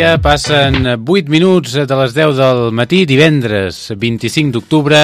Dia, passen 8 minuts de les 10 del matí, divendres 25 d'octubre,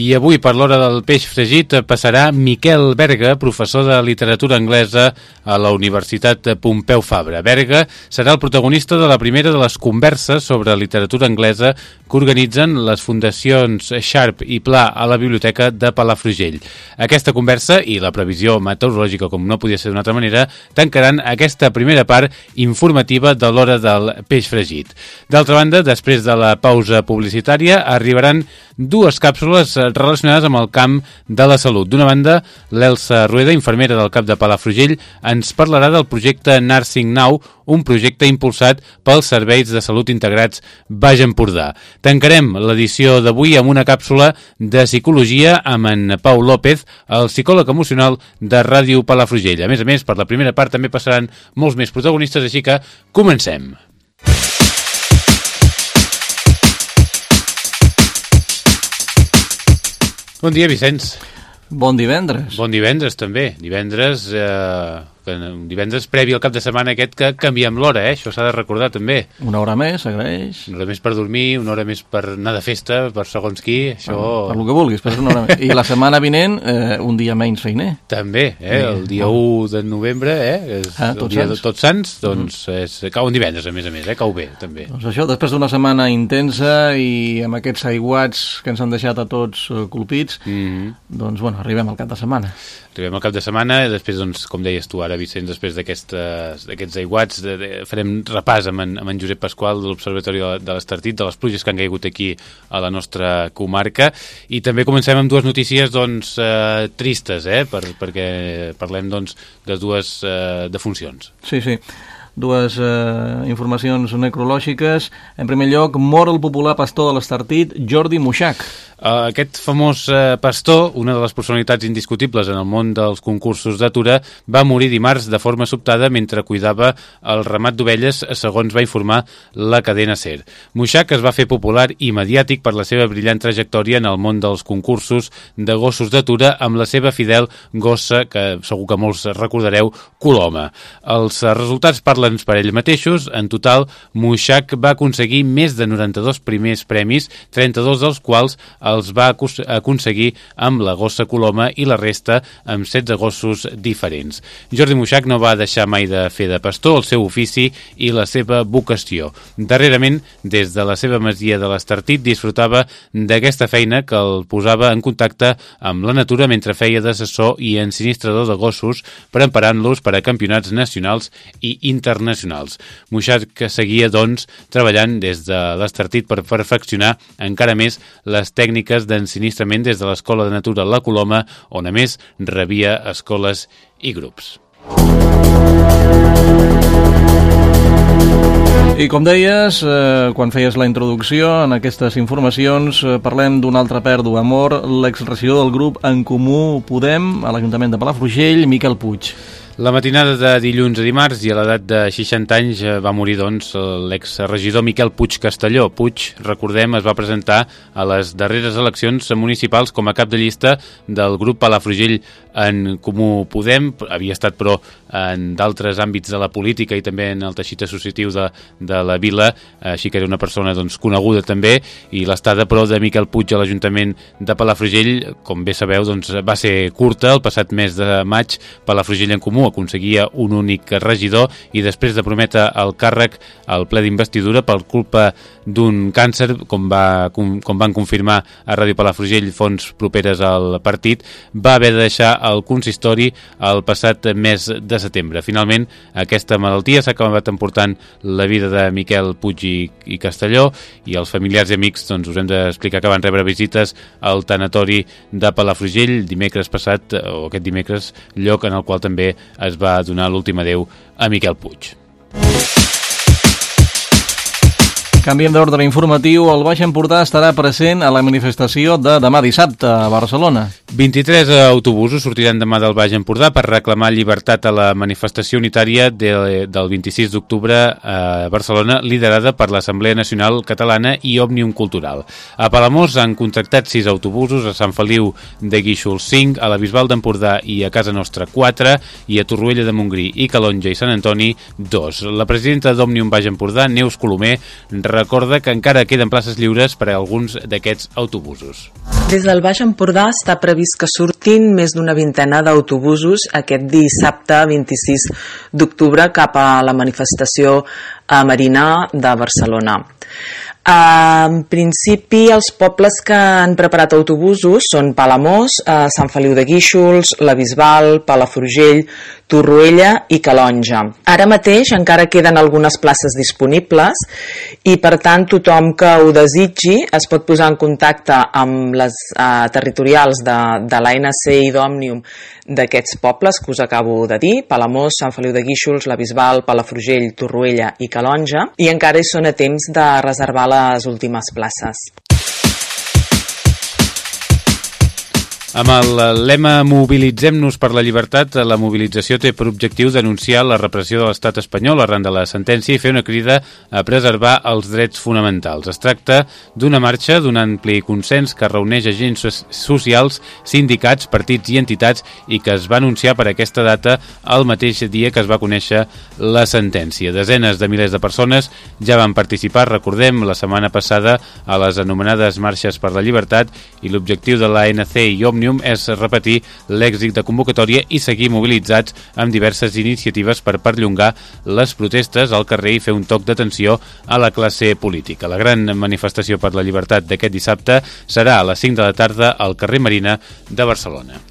i avui per l'hora del peix fregit passarà Miquel Berga, professor de literatura anglesa a la Universitat Pompeu Fabra. Berga serà el protagonista de la primera de les converses sobre literatura anglesa que organitzen les fundacions Sharp i Pla a la Biblioteca de Palafrugell. Aquesta conversa i la previsió meteorològica, com no podia ser d'una altra manera, tancaran aquesta primera part informativa de l'hora del peix fregit. D'altra banda, després de la pausa publicitària, arribaran dues càpsules relacionades amb el camp de la salut. D'una banda, l'Elsa Rueda, infermera del CAP de Palafrugell, ens parlarà del projecte Nursing Now, un projecte impulsat pels serveis de salut integrats Baix Empordà. Tancarem l'edició d'avui amb una càpsula de psicologia amb en Pau López, el psicòleg emocional de Ràdio Palafrugell. A més a més, per la primera part també passaran molts més protagonistes, així que comencem. Bon dia, Vicenç. Bon divendres. Bon divendres, també. Divendres eh, que divendres previ al cap de setmana aquest que canviem l'hora, eh? això s'ha de recordar també. Una hora més, s'agraeix. Una hora més per dormir, una hora més per anar de festa, per segons qui, això... Per, per lo que vulguis, per una hora més. I la setmana vinent, eh, un dia menys feiner. També, eh? el dia 1 de novembre, eh? És ah, el dia sants. de Tots Sants, doncs mm. és, cau un divendres, a més a més, eh? cau bé, també. Doncs això, després d'una setmana intensa i amb aquests aiguats que ens han deixat a tots uh, colpits, mm -hmm. doncs, bueno, arribem al cap de setmana. Arribem al cap de setmana, i després, doncs, com deies tu ara, Vicenç, després d'aquests aiguats, de, de, farem repàs amb en, amb en Josep Pasqual de l'Observatori de l'Estartit, de les pluges que han caigut aquí a la nostra comarca, i també comencem amb dues notícies doncs, eh, tristes, eh, per, perquè parlem doncs, de dues eh, defuncions. Sí, sí dues eh, informacions necrològiques. En primer lloc, mor el popular pastor de l'Estartit, Jordi Muixac. Uh, aquest famós uh, pastor, una de les personalitats indiscutibles en el món dels concursos d'atura, va morir dimarts de forma sobtada mentre cuidava el ramat d'ovelles, segons va informar la cadena SER. Muixac es va fer popular i mediàtic per la seva brillant trajectòria en el món dels concursos de gossos d'atura amb la seva fidel gossa, que segur que molts recordareu, Coloma. Els resultats parlen per ells mateixos. En total, Muixac va aconseguir més de 92 primers premis, 32 dels quals els va aconseguir amb la gossa Coloma i la resta amb 16 gossos diferents. Jordi Muixac no va deixar mai de fer de pastor el seu ofici i la seva vocació. Darrerament, des de la seva masia de l'Estartit, disfrutava d'aquesta feina que el posava en contacte amb la natura mentre feia d'assessor i ensinistrador de gossos, preparant-los per a campionats nacionals i internacionals. Muixac que seguia, doncs, treballant des de l'Estartit per perfeccionar encara més les tècniques d'ensinistrament des de l'Escola de Natura La Coloma, on a més rebia escoles i grups. I com deies, eh, quan feies la introducció en aquestes informacions, eh, parlem d'una altra pèrdua. Mor l'exregidor del grup En Comú Podem a l'Ajuntament de Palafrugell, Miquel Puig. La matinada de dilluns a dimarts i a l'edat de 60 anys eh, va morir doncs l'exregidor Miquel Puig Castelló. Puig, recordem, es va presentar a les darreres eleccions municipals com a cap de llista del grup Palafrugell en Comú Podem. Havia estat, però, en d'altres àmbits de la política i també en el teixit associatiu de, de la vila, així que era una persona doncs, coneguda també, i l'estada, però, de Miquel Puig a l'Ajuntament de Palafrugell, com bé sabeu, doncs, va ser curta. El passat mes de maig, Palafrugell en Comú aconseguia un únic regidor i després de prometre el càrrec al ple d'investidura per culpa d'un càncer, com, va, com, com van confirmar a Ràdio Palafrugell fons properes al partit, va haver de deixar el consistori el passat mes de setembre. Finalment, aquesta malaltia s'ha acabat emportant la vida de Miquel Puig i, i Castelló i els familiars i amics doncs, us hem d'explicar que van rebre visites al tanatori de Palafrugell dimecres passat, o aquest dimecres, lloc en el qual també es va donar l'últim adeu a Miquel Puig. Canviem d'ordre informatiu. El Baix Empordà estarà present a la manifestació de demà dissabte a Barcelona. 23 autobusos sortiran demà del Baix Empordà per reclamar llibertat a la manifestació unitària de, del 26 d'octubre a Barcelona, liderada per l'Assemblea Nacional Catalana i Òmnium Cultural. A Palamós han contractat 6 autobusos, a Sant Feliu de Guíxols 5, a la Bisbal d'Empordà i a Casa Nostra 4, i a Torroella de Montgrí i Calonja i Sant Antoni 2. La presidenta d'Òmnium Baix Empordà, Neus Colomer, recorda que encara queden places lliures per a alguns d'aquests autobusos. Des del Baix Empordà està previst que surtin més d'una vintena d'autobusos aquest dissabte 26 d'octubre cap a la manifestació a Marina de Barcelona. En principi, els pobles que han preparat autobusos són Palamós, eh, Sant Feliu de Guíxols, la Bisbal, Palafrugell, Torroella i Calonja. Ara mateix encara queden algunes places disponibles i, per tant, tothom que ho desitgi es pot posar en contacte amb les eh, territorials de, de l'ANC i d'Òmnium d'aquests pobles que us acabo de dir, Palamós, Sant Feliu de Guíxols, la Bisbal, Palafrugell, Torroella i Calonja, i encara hi són a temps de reservar les últimes places. Amb el lema Mobilitzem-nos per la llibertat, la mobilització té per objectiu denunciar la repressió de l'estat espanyol arran de la sentència i fer una crida a preservar els drets fonamentals. Es tracta d'una marxa d'un ampli consens que reuneix agents socials, sindicats, partits i entitats i que es va anunciar per aquesta data el mateix dia que es va conèixer la sentència. Desenes de milers de persones ja van participar, recordem, la setmana passada a les anomenades marxes per la llibertat i l'objectiu de l'ANC i Òmnium Òmnium és repetir l'èxit de convocatòria i seguir mobilitzats amb diverses iniciatives per perllongar les protestes al carrer i fer un toc d'atenció a la classe política. La gran manifestació per la llibertat d'aquest dissabte serà a les 5 de la tarda al carrer Marina de Barcelona.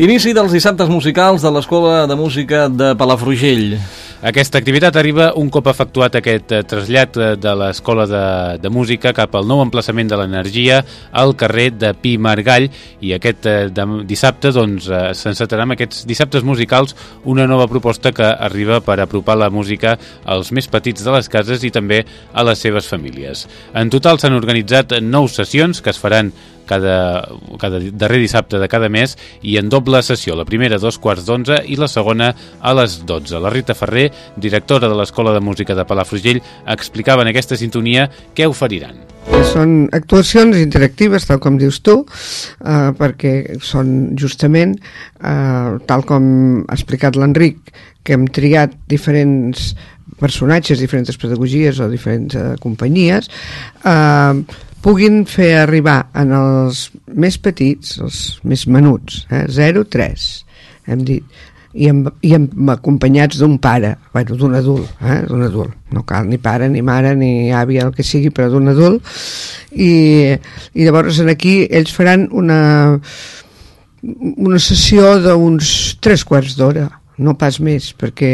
Inici dels dissabtes musicals de l'Escola de Música de Palafrugell. Aquesta activitat arriba un cop efectuat aquest eh, trasllat eh, de l'Escola de, de Música cap al nou emplaçament de l'energia al carrer de Pi Margall i aquest eh, de, dissabte doncs, s'encetarà amb aquests dissabtes musicals una nova proposta que arriba per apropar la música als més petits de les cases i també a les seves famílies. En total s'han organitzat nou sessions que es faran cada, cada darrer dissabte de cada mes i en doble sessió, la primera a dos quarts d'onze i la segona a les dotze. La Rita Ferrer, directora de l'Escola de Música de Palafrugell, explicava en aquesta sintonia què oferiran. Són actuacions interactives, tal com dius tu, eh, perquè són justament, eh, tal com ha explicat l'Enric, que hem triat diferents personatges, diferents pedagogies o diferents eh, companyies, eh, puguin fer arribar en els més petits, els més menuts, eh, 0-3, hem dit, i, amb, i amb acompanyats d'un pare, bueno, d'un adult, eh, d'un adult, no cal ni pare, ni mare, ni àvia, el que sigui, però d'un adult, i, i llavors en aquí ells faran una, una sessió d'uns tres quarts d'hora, no pas més, perquè,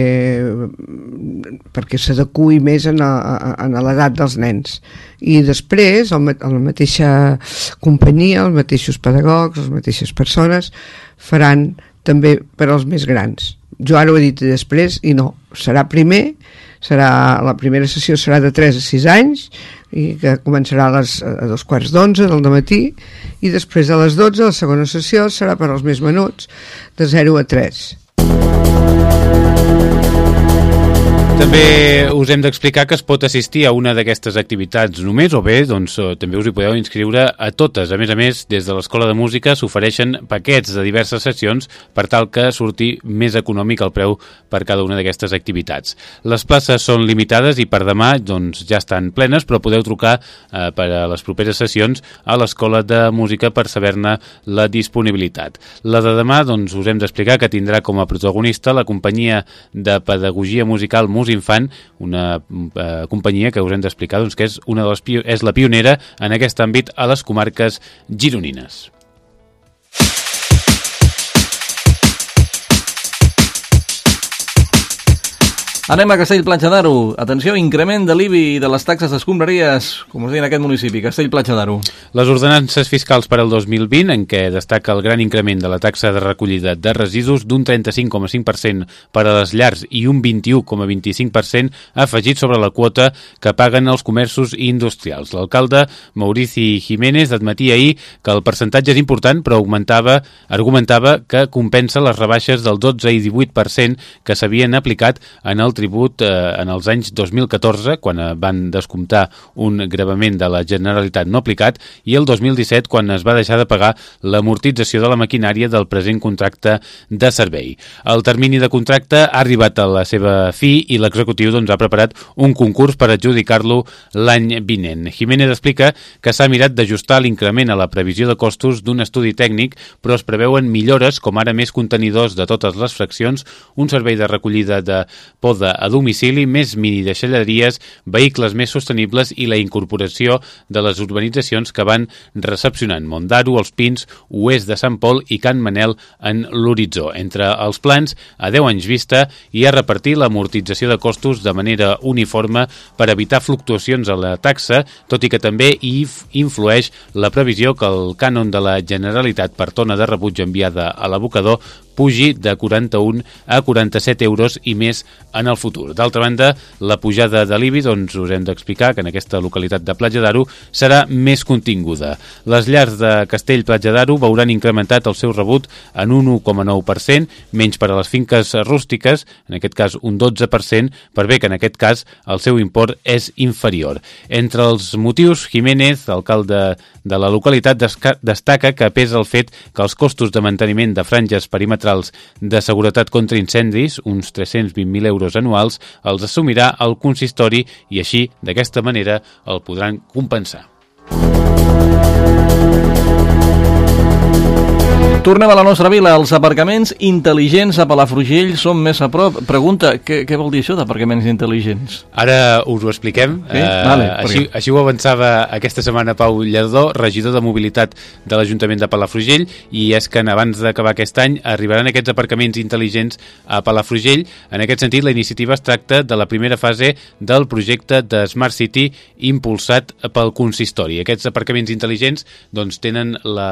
perquè s'adequi més en, a, en l'edat dels nens. I després, el, la mateixa companyia, els mateixos pedagogs, les mateixes persones, faran també per als més grans. Jo ara ho he dit després i no, serà primer, serà, la primera sessió serà de 3 a 6 anys i que començarà a, les, a dos quarts d'onze del matí i després a les 12 la segona sessió serà per als més menuts de 0 a 3 Música també us hem d'explicar que es pot assistir a una d'aquestes activitats només o bé, doncs eh, també us hi podeu inscriure a totes. A més a més, des de l'Escola de Música s'ofereixen paquets de diverses sessions per tal que surti més econòmic el preu per cada una d'aquestes activitats. Les places són limitades i per demà doncs, ja estan plenes, però podeu trucar eh, per a les properes sessions a l'Escola de Música per saber-ne la disponibilitat. La de demà doncs, us hem d'explicar que tindrà com a protagonista la companyia de pedagogia musical Música Nous Infant, una eh, companyia que us hem d'explicar doncs, que és, una de les és la pionera en aquest àmbit a les comarques gironines. Anem a Castell-Platja d'Aro. Atenció, increment de l'IBI i de les taxes d'escombraries, com us deia en aquest municipi, Castell-Platja d'Aro. Les ordenances fiscals per al 2020, en què destaca el gran increment de la taxa de recollida de residus d'un 35,5% per a les llars i un 21,25% afegit sobre la quota que paguen els comerços i industrials. L'alcalde Maurici Jiménez admetia ahir que el percentatge és important, però augmentava, argumentava que compensa les rebaixes del 12 i 18% que s'havien aplicat en el tribut eh, en els anys 2014, quan eh, van descomptar un gravament de la Generalitat no aplicat, i el 2017, quan es va deixar de pagar l'amortització de la maquinària del present contracte de servei. El termini de contracte ha arribat a la seva fi i l'executiu doncs, ha preparat un concurs per adjudicar-lo l'any vinent. Jiménez explica que s'ha mirat d'ajustar l'increment a la previsió de costos d'un estudi tècnic, però es preveuen millores com ara més contenidors de totes les fraccions, un servei de recollida de poda moda a domicili, més mini deixalleries, vehicles més sostenibles i la incorporació de les urbanitzacions que van recepcionant Mondaro, Els Pins, Oest de Sant Pol i Can Manel en l'horitzó. Entre els plans, a 10 anys vista, i a repartir l'amortització de costos de manera uniforme per evitar fluctuacions a la taxa, tot i que també hi influeix la previsió que el cànon de la Generalitat per tona de rebuig enviada a l'abocador pugi de 41 a 47 euros i més en el futur. D'altra banda, la pujada de l'IBI, doncs us hem d'explicar que en aquesta localitat de Platja d'Aro serà més continguda. Les llars de Castell Platja d'Aro veuran incrementat el seu rebut en un 1,9%, menys per a les finques rústiques, en aquest cas un 12%, per bé que en aquest cas el seu import és inferior. Entre els motius, Jiménez, alcalde de la localitat, destaca que pesa el fet que els costos de manteniment de franges perimetrals centrals de seguretat contra incendis, uns 320.000 euros anuals, els assumirà el consistori i així, d'aquesta manera, el podran compensar. Tornem a la nostra vila. Els aparcaments intel·ligents a Palafrugell són més a prop. Pregunta, què, què vol dir això d'aparcaments intel·ligents? Ara us ho expliquem. Sí? Uh, vale, així, perquè... així ho avançava aquesta setmana Pau Lledó, regidor de mobilitat de l'Ajuntament de Palafrugell, i és que abans d'acabar aquest any arribaran aquests aparcaments intel·ligents a Palafrugell. En aquest sentit, la iniciativa es tracta de la primera fase del projecte de Smart City impulsat pel consistori. Aquests aparcaments intel·ligents doncs, tenen la,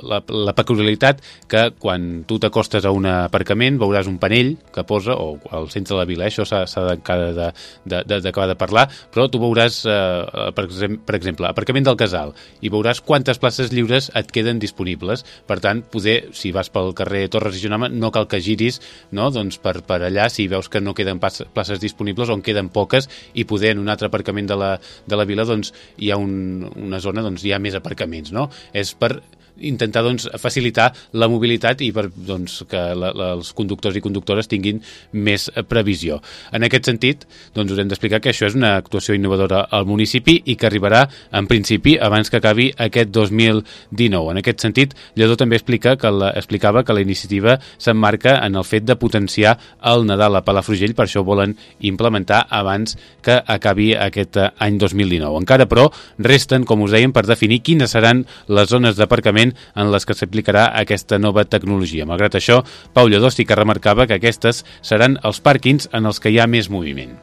la, la peculiaritat realitat que quan tu t'acostes a un aparcament veuràs un panell que posa, o al centre de la vila, eh? això s'ha d'acabar de, de, de, de, de parlar, però tu veuràs, eh, per, per exemple, aparcament del casal, i veuràs quantes places lliures et queden disponibles. Per tant, poder, si vas pel carrer Torres i Jonama, no cal que giris no? doncs per, per allà si veus que no queden places disponibles o en queden poques i poder en un altre aparcament de la, de la vila doncs, hi ha un, una zona on doncs, hi ha més aparcaments. No? És per intentar doncs, facilitar la mobilitat i per doncs, que la, la, els conductors i conductores tinguin més previsió. En aquest sentit, doncs, us hem d'explicar que això és una actuació innovadora al municipi i que arribarà, en principi, abans que acabi aquest 2019. En aquest sentit, Lledó també explica que la, explicava que la iniciativa s'emmarca en el fet de potenciar el Nadal a Palafrugell, per això volen implementar abans que acabi aquest any 2019. Encara, però, resten, com us dèiem, per definir quines seran les zones d'aparcament moment en les que s'aplicarà aquesta nova tecnologia. Malgrat això, Pau Lledó sí que remarcava que aquestes seran els pàrquings en els que hi ha més moviment.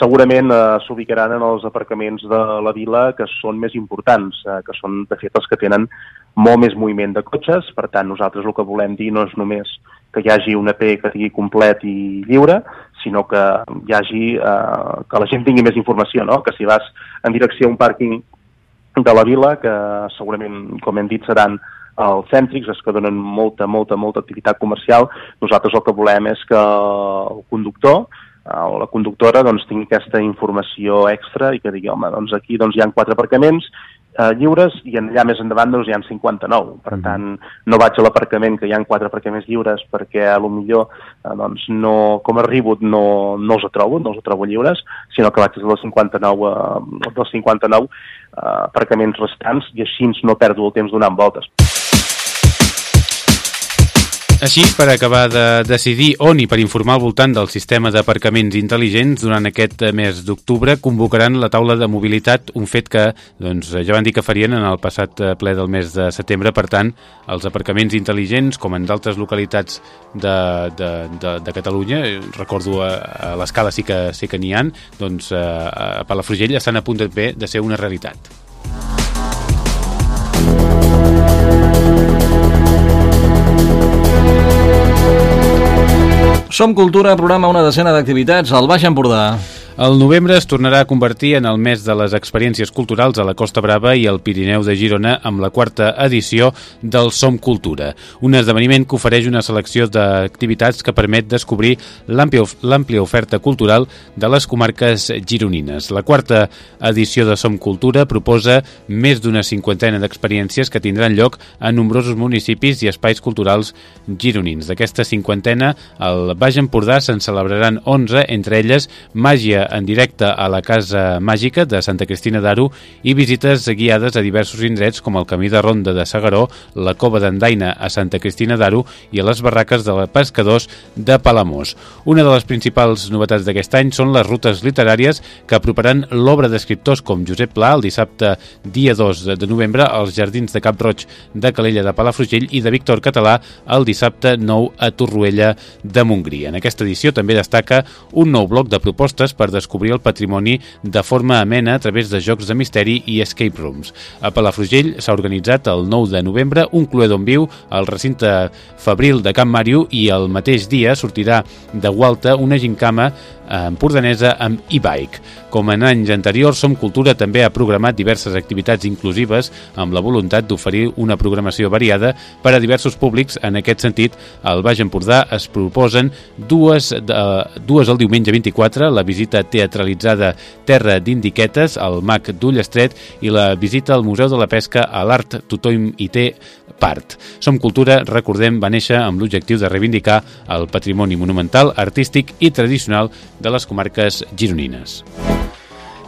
Segurament eh, s'ubicaran en els aparcaments de la vila que són més importants, eh, que són de fet els que tenen molt més moviment de cotxes, per tant nosaltres el que volem dir no és només que hi hagi un EP que sigui complet i lliure, sinó que hi hagi, eh, que la gent tingui més informació, no? que si vas en direcció a un pàrquing de la vila, que segurament, com hem dit, seran els cèntrics, els que donen molta, molta, molta activitat comercial. Nosaltres el que volem és que el conductor o la conductora doncs, tingui aquesta informació extra i que digui, home, doncs aquí doncs, hi ha quatre aparcaments eh, lliures i allà més endavant doncs, hi ha 59. Per mm-hmm. tant, no vaig a l'aparcament que hi ha quatre aparcaments lliures perquè a lo millor eh, doncs, no, com a rebut no, no els trobo, no els trobo lliures, sinó que vaig dels 59, eh, dels 59 eh, aparcaments restants i així no perdo el temps donant voltes. Així, per acabar de decidir on i per informar al voltant del sistema d'aparcaments intel·ligents, durant aquest mes d'octubre convocaran la taula de mobilitat, un fet que doncs, ja van dir que farien en el passat ple del mes de setembre. Per tant, els aparcaments intel·ligents, com en d'altres localitats de, de, de, de Catalunya, recordo a, a l'escala sí que, sí que n'hi han, doncs a Palafrugell estan a punt de, de ser una realitat. Som Cultura, programa una decena d'activitats al Baix Empordà. El novembre es tornarà a convertir en el mes de les experiències culturals a la Costa Brava i al Pirineu de Girona amb la quarta edició del Som Cultura, un esdeveniment que ofereix una selecció d'activitats que permet descobrir l'àmplia oferta cultural de les comarques gironines. La quarta edició de Som Cultura proposa més d'una cinquantena d'experiències que tindran lloc a nombrosos municipis i espais culturals gironins. D'aquesta cinquantena, al Baix Empordà se'n celebraran 11, entre elles Màgia en directe a la Casa Màgica de Santa Cristina d'Aro i visites guiades a diversos indrets com el Camí de Ronda de Sagaró, la Cova d'Andaina a Santa Cristina d'Aro i a les barraques de pescadors de Palamós. Una de les principals novetats d'aquest any són les rutes literàries que aproparan l'obra d'escriptors com Josep Pla el dissabte dia 2 de novembre als Jardins de Cap Roig de Calella de Palafrugell i de Víctor Català el dissabte 9 a Torroella de Montgrí. En aquesta edició també destaca un nou bloc de propostes per descobrir el patrimoni de forma amena a través de jocs de misteri i escape rooms. A Palafrugell s'ha organitzat el 9 de novembre un Cluedo en viu al recinte Fabril de Camp Màrio i el mateix dia sortirà de Gualta una gincama empordanesa amb e-bike. Com en anys anteriors, Som Cultura també ha programat diverses activitats inclusives amb la voluntat d'oferir una programació variada per a diversos públics. En aquest sentit, al Baix Empordà es proposen dues, de, dues el diumenge 24, la visita teatralitzada Terra d'Indiquetes, al MAC d'Ullestret i la visita al Museu de la Pesca a l'Art Tothom hi té part. Som Cultura, recordem, va néixer amb l'objectiu de reivindicar el patrimoni monumental, artístic i tradicional de les comarques gironines.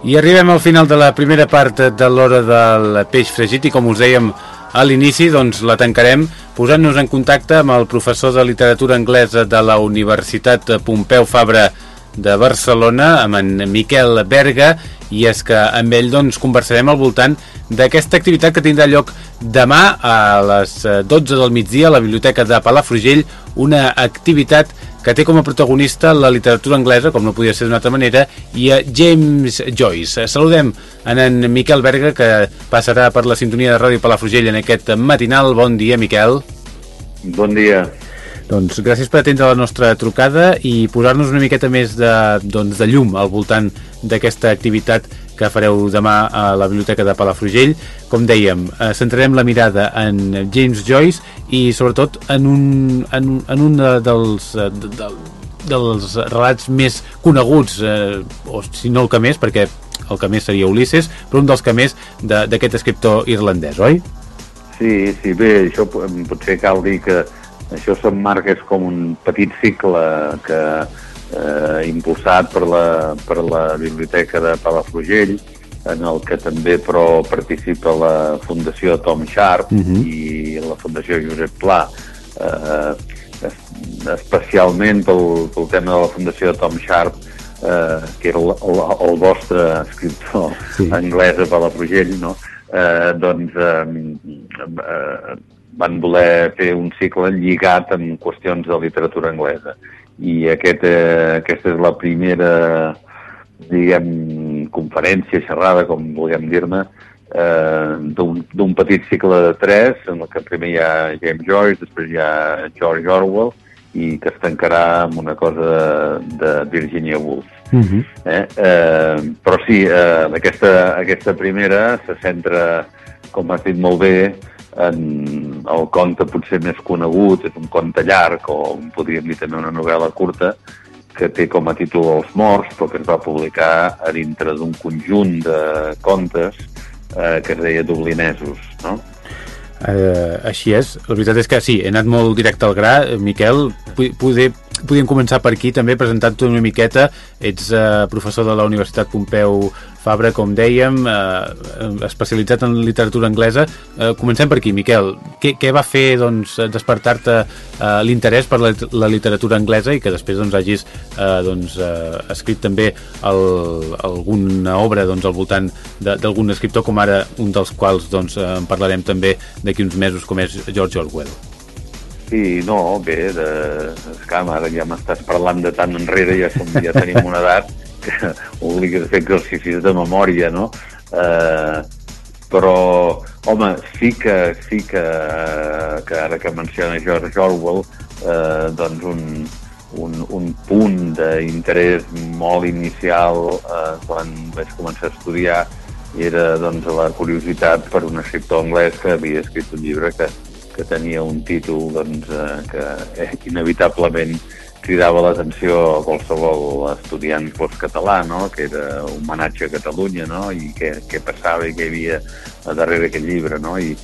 I arribem al final de la primera part de l'hora del peix fregit i com us dèiem a l'inici doncs la tancarem posant-nos en contacte amb el professor de literatura anglesa de la Universitat Pompeu Fabra de Barcelona, amb en Miquel Berga, i és que amb ell doncs, conversarem al voltant d'aquesta activitat que tindrà lloc demà a les 12 del migdia a la Biblioteca de Palafrugell, una activitat que té com a protagonista la literatura anglesa, com no podia ser d'una altra manera, i a James Joyce. Saludem en en Miquel Berga, que passarà per la sintonia de Ràdio Palafrugell en aquest matinal. Bon dia, Miquel. Bon dia. Doncs gràcies per atendre la nostra trucada i posar-nos una miqueta més de, doncs, de llum al voltant d'aquesta activitat que fareu demà a la Biblioteca de Palafrugell. Com dèiem, eh, centrarem la mirada en James Joyce i sobretot en un, en, en un dels, de, de, dels relats més coneguts, eh, o si no el que més, perquè el que més seria Ulisses, però un dels que més d'aquest escriptor irlandès, oi? Sí, sí, bé, això potser cal dir que això s'emmarca com un petit cicle que eh, impulsat per la, per la Biblioteca de Palafrugell, en el que també però participa la Fundació Tom Sharp uh Mhm. -huh. i la Fundació Josep Pla, eh, especialment pel, pel tema de la Fundació Tom Sharp, eh, que era el, el, el vostre escriptor Sí. sí. anglès a Palafrugell, no? eh, doncs eh, eh, van voler fer un cicle lligat amb qüestions de literatura anglesa. I aquest, eh, aquesta és la primera, diguem, conferència, xerrada, com vulguem dir-ne, eh, d'un petit cicle de tres, en el que primer hi ha James Joyce, després hi ha George Orwell, i que es tancarà amb una cosa de, de Virginia Woolf. Uh -huh. Eh? Eh, però sí, eh, aquesta, aquesta primera se centra, com has dit molt bé, en el conte potser més conegut, és un conte llarg, o podríem dir també una novel·la curta, que té com a títol Els morts, però que es va publicar a dintre d'un conjunt de contes eh, que es deia Dublinesos, no? Uh, així és, la veritat és que sí, he anat molt directe al gra, Miquel, poder podíem començar per aquí també presentant-te una miqueta. Ets eh, professor de la Universitat Pompeu Fabra, com dèiem eh, especialitzat en literatura anglesa. Eh, comencem per aquí, Miquel. Què, què va fer doncs, despertar-te eh, l'interès per la, la literatura anglesa i que després doncs, hagis eh, doncs, eh, escrit també el, alguna obra doncs, al voltant d'algun escriptor com ara un dels quals doncs, en parlarem també d'aquí uns mesos com és George Orwell Sí, no, bé, de... esclar, ara ja m'estàs parlant de tant enrere, ja, som, ja tenim una edat que obliga a fer exercicis de memòria, no? Eh, però, home, sí que, sí que, que ara que menciona George Orwell, eh, doncs un, un, un punt d'interès molt inicial eh, quan vaig començar a estudiar era doncs, la curiositat per un escriptor anglès que havia escrit un llibre que, que tenia un títol doncs, eh, que inevitablement cridava l'atenció a qualsevol estudiant postcatalà, no? que era un homenatge a Catalunya, no? i què, què passava i què hi havia darrere aquest llibre. No? I,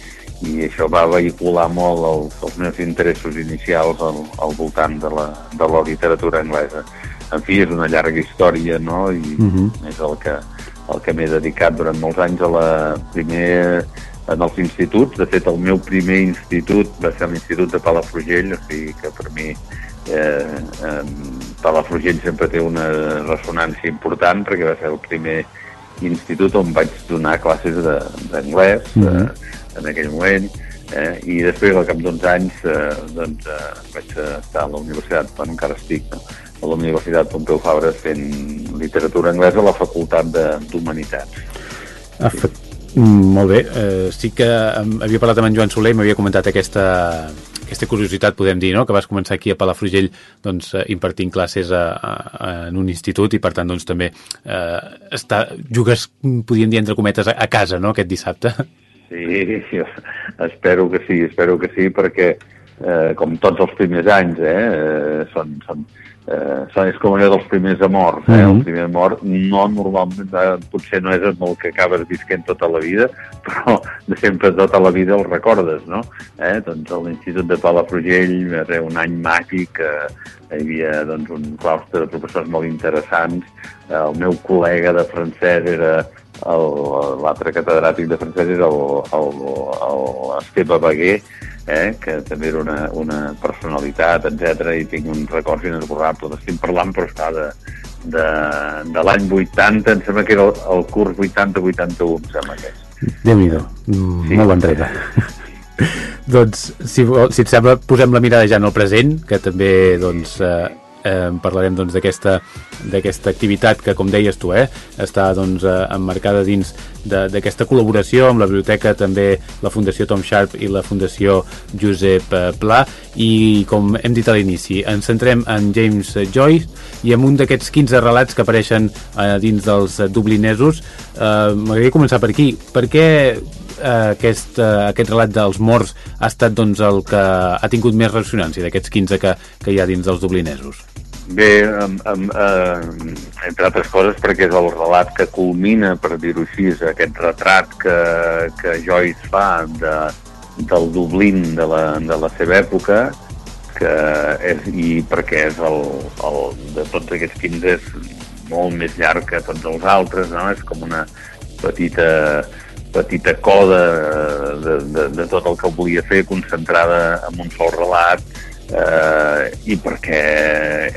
i això va vehicular molt els, els meus interessos inicials al, al voltant de la, de la literatura anglesa. En fi, és una llarga història, no? I uh mhm. -huh. és el que, el que m'he dedicat durant molts anys a la primer en els instituts. De fet, el meu primer institut va ser l'Institut de Palafrugell, o sigui que per mi eh, eh, Palafrugell sempre té una ressonància important perquè va ser el primer institut on vaig donar classes d'anglès mm -hmm. eh, en aquell moment eh, i després al cap d'uns anys eh, doncs, eh, vaig estar a la universitat, bueno, encara estic no? a la Universitat Pompeu Fabra fent literatura anglesa a la Facultat d'Humanitats. Efectivament molt bé, uh, sí que havia parlat amb en Joan Soler i m'havia comentat aquesta, aquesta curiositat, podem dir, no? que vas començar aquí a Palafrugell doncs, uh, impartint classes a, a, a, en un institut i per tant doncs, també uh, està, jugues, podríem dir entre cometes, a, a casa no? aquest dissabte. Sí, espero que sí, espero que sí, perquè eh, com tots els primers anys, eh, són, són, eh, és com allò dels primers amors. Eh? Mm -hmm. El primer amor no normalment, eh, potser no és amb el que acabes visquent tota la vida, però de sempre tota la vida el recordes, no? Eh? Doncs a l'Institut de Palafrugell va ser un any màgic, eh, hi havia doncs, un claustre de professors molt interessants, eh, el meu col·lega de francès era l'altre catedràtic de francès era l'Esteve Baguer, eh, que també era una, una personalitat, etc i tinc un record inesborrable. Estic parlant, però està de, de, de l'any 80, em sembla que era el, el curs 80-81, em sembla que és. Déu-n'hi-do, sí. molt enrere. doncs, si, si et sembla, posem la mirada ja en el present, que també doncs, eh, eh, parlarem doncs, d'aquesta doncs, activitat que, com deies tu, eh, està doncs, eh, emmarcada dins d'aquesta col·laboració amb la biblioteca, també la Fundació Tom Sharp i la Fundació Josep eh, Pla. I com hem dit a l'inici, ens centrem en James Joyce i amb un d'aquests 15 relats que apareixen eh, dins dels dublinesos. Eh, m'agradaria començar per aquí. Per què eh, aquest, eh, aquest relat dels morts ha estat doncs, el que ha tingut més ressonància d'aquests 15 que, que hi ha dins dels dublinesos? Bé, amb, amb, eh, entre altres coses perquè és el relat que culmina, per dir-ho així, aquest retrat que, que Joyce fa de, del Dublín de la, de la seva època, que és, i perquè és el, el, de tots aquests 15 és molt més llarg que tots els altres, no? és com una petita petita coda de, de, de tot el que volia fer concentrada en un sol relat eh, i perquè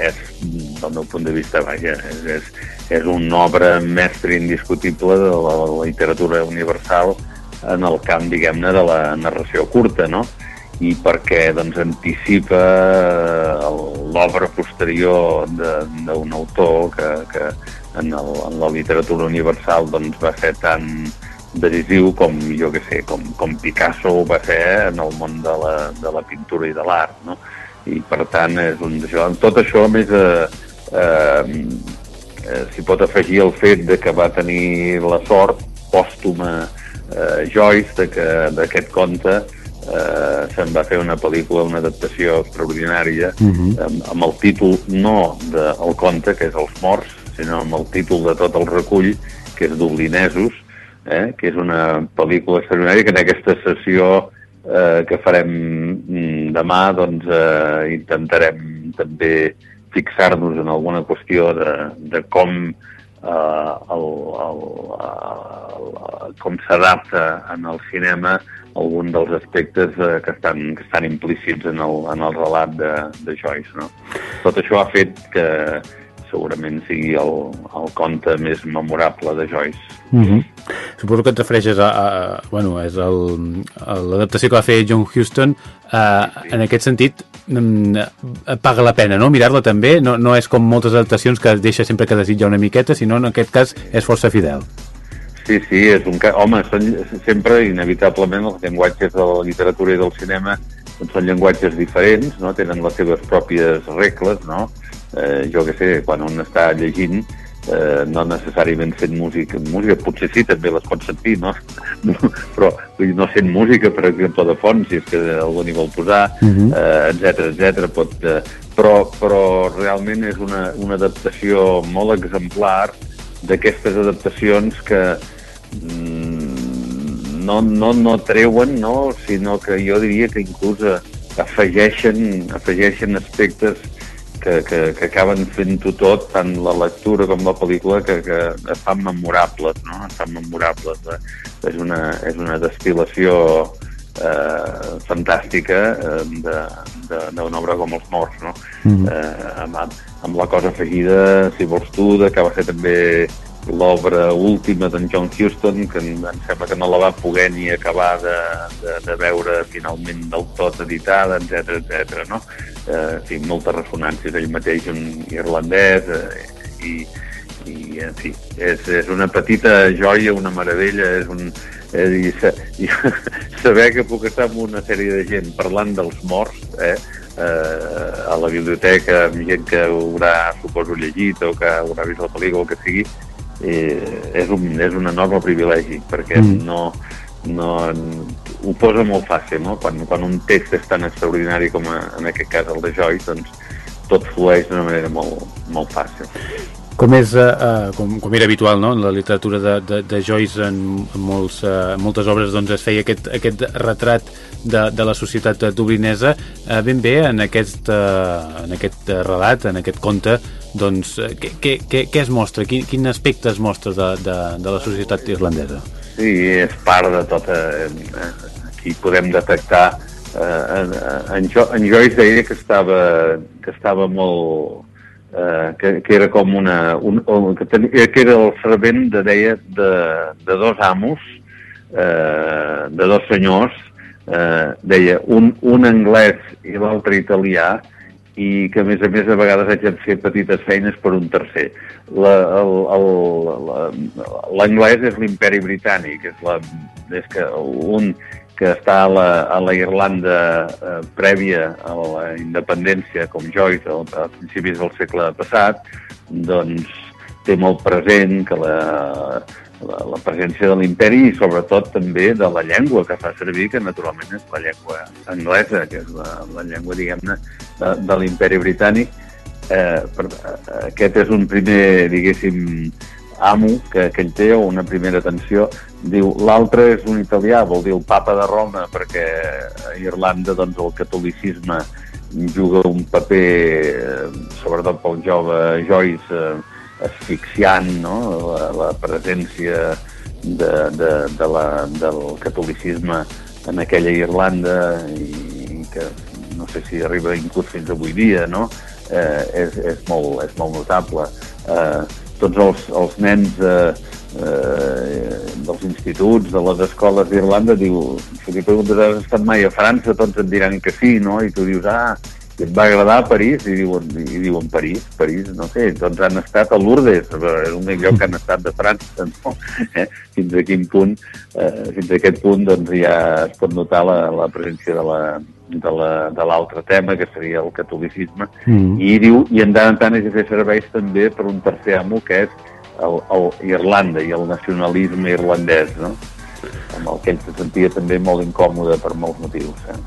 és, del meu punt de vista, vaja, és, és, és una obra mestre indiscutible de la, la literatura universal en el camp, diguem-ne, de la narració curta, no? i perquè doncs, anticipa eh, l'obra posterior d'un autor que, que en, el, en la literatura universal doncs, va ser tan, decisiu com, jo que sé, com, com Picasso ho va ser en el món de la, de la pintura i de l'art, no? I per tant, és un d'això. Tot això, a més, eh, eh, eh, s'hi pot afegir el fet de que va tenir la sort pòstuma eh, Joyce d'aquest conte eh, se'n va fer una pel·lícula, una adaptació extraordinària uh mhm. -huh. amb, amb el títol no del de, conte, que és Els morts, sinó amb el títol de tot el recull, que és Dublinesos, eh, que és una pel·lícula extraordinària que en aquesta sessió eh, que farem mm, demà doncs, eh, intentarem també fixar-nos en alguna qüestió de, de com eh, el, el, el, el, com s'adapta en el cinema algun dels aspectes eh, que, estan, que estan implícits en el, en el relat de, de Joyce. No? Tot això ha fet que segurament sigui el, el conte més memorable de Joyce. Mm -hmm. Suposo que et refereixes a, a bueno, és l'adaptació que va fer John Huston uh, en aquest sentit mm, paga la pena no? mirar-la també, no, no és com moltes adaptacions que deixa sempre que desitja una miqueta sinó en aquest cas és força fidel Sí, sí, és un cas... Home, són sempre, inevitablement, els llenguatges de la literatura i del cinema doncs són llenguatges diferents, no? tenen les seves pròpies regles, no? Eh, jo que sé, quan un està llegint, eh, no necessàriament fent música, música potser sí, també les pot sentir, no? Però no sent música, per exemple, de fons, si és que algú n'hi vol posar, uh -huh. eh, etc etc. pot... Eh, però, però realment és una, una adaptació molt exemplar d'aquestes adaptacions que mm, no, no, no treuen, no? sinó que jo diria que inclús afegeixen, afegeixen aspectes que, que, que acaben fent-ho tot, tant la lectura com la pel·lícula, que, que es fan memorables, no? Es fan memorables. Eh? És una, és una destil·lació eh, fantàstica eh, d'una obra com Els Morts, no? Mm. Eh, amb, amb la cosa afegida, si vols tu, de que va ser també l'obra última d'en John Huston, que em, em sembla que no la va poder ni acabar de, de, de veure finalment del tot editada, etc etc. no? Eh, en fi, moltes ressonàncies, ell mateix un irlandès, eh, i, i en fi, és, és una petita joia, una meravella, és un, és, i, i saber que puc estar amb una sèrie de gent parlant dels morts, eh, eh, a la biblioteca amb gent que haurà, suposo, llegit o que haurà vist la pel·lícula o que sigui, eh, és, un, és un enorme privilegi, perquè mm. no, no, ho posa molt fàcil, no? Quan, quan un text és tan extraordinari com a, en aquest cas el de Joyce, doncs tot flueix d'una manera molt, molt fàcil. Com, és, uh, com, com era habitual no? en la literatura de, de, de Joyce en, en molts, uh, moltes obres doncs, es feia aquest, aquest retrat de, de la societat dublinesa uh, ben bé en aquest, uh, en aquest relat, en aquest conte doncs, què, què, què, què es mostra? Quin, quin aspecte es mostra de, de, de la societat irlandesa? Sí, és part de tota... Aquí podem detectar eh, en, en, jo, en Joyce deia que estava, que estava molt eh, que, que era com una... Un, que, tenia, que era el servent, de, deia, de, de dos amos, eh, de dos senyors, eh, deia, un, un anglès i l'altre italià, i que a més a més a vegades haig de fer petites feines per un tercer. L'anglès és l'imperi britànic, és, la, és que un que està a la, a la Irlanda eh, prèvia a la independència, com Joyce, al, a principis del segle passat, doncs té molt present que la, la, la presència de l'imperi i sobretot també de la llengua que fa servir, que naturalment és la llengua anglesa, que és la, la llengua, diguem-ne, de, de l'imperi britànic. Eh, per, eh, aquest és un primer, diguéssim, amo que, que ell té, o una primera atenció, diu l'altre és un italià, vol dir el papa de Roma, perquè a Irlanda doncs, el catolicisme juga un paper, eh, sobretot pel jove Joyce, eh, asfixiant, no? la, la presència de, de, de la, del catolicisme en aquella Irlanda i que no sé si arriba inclús fins avui dia, no? eh, és, és, molt, és molt notable. Eh, tots els, els nens eh, eh, dels instituts, de les escoles d'Irlanda, diu, si li preguntes, has estat mai a França, tots et diran que sí, no? I tu dius, ah, i et va agradar París? I diuen, i diuen París, París, no sé, tots han estat a Lourdes, és l'únic lloc que han estat de França, no? Eh? Fins a quin punt, eh, fins a aquest punt, doncs ja es pot notar la, la presència de la, de l'altre la, tema, que seria el catolicisme, mm. i diu, i en tant en tant és fer serveis també per un tercer amo, que és el, el Irlanda i el nacionalisme irlandès, no? amb el que ell se sentia també molt incòmode per molts motius. Eh?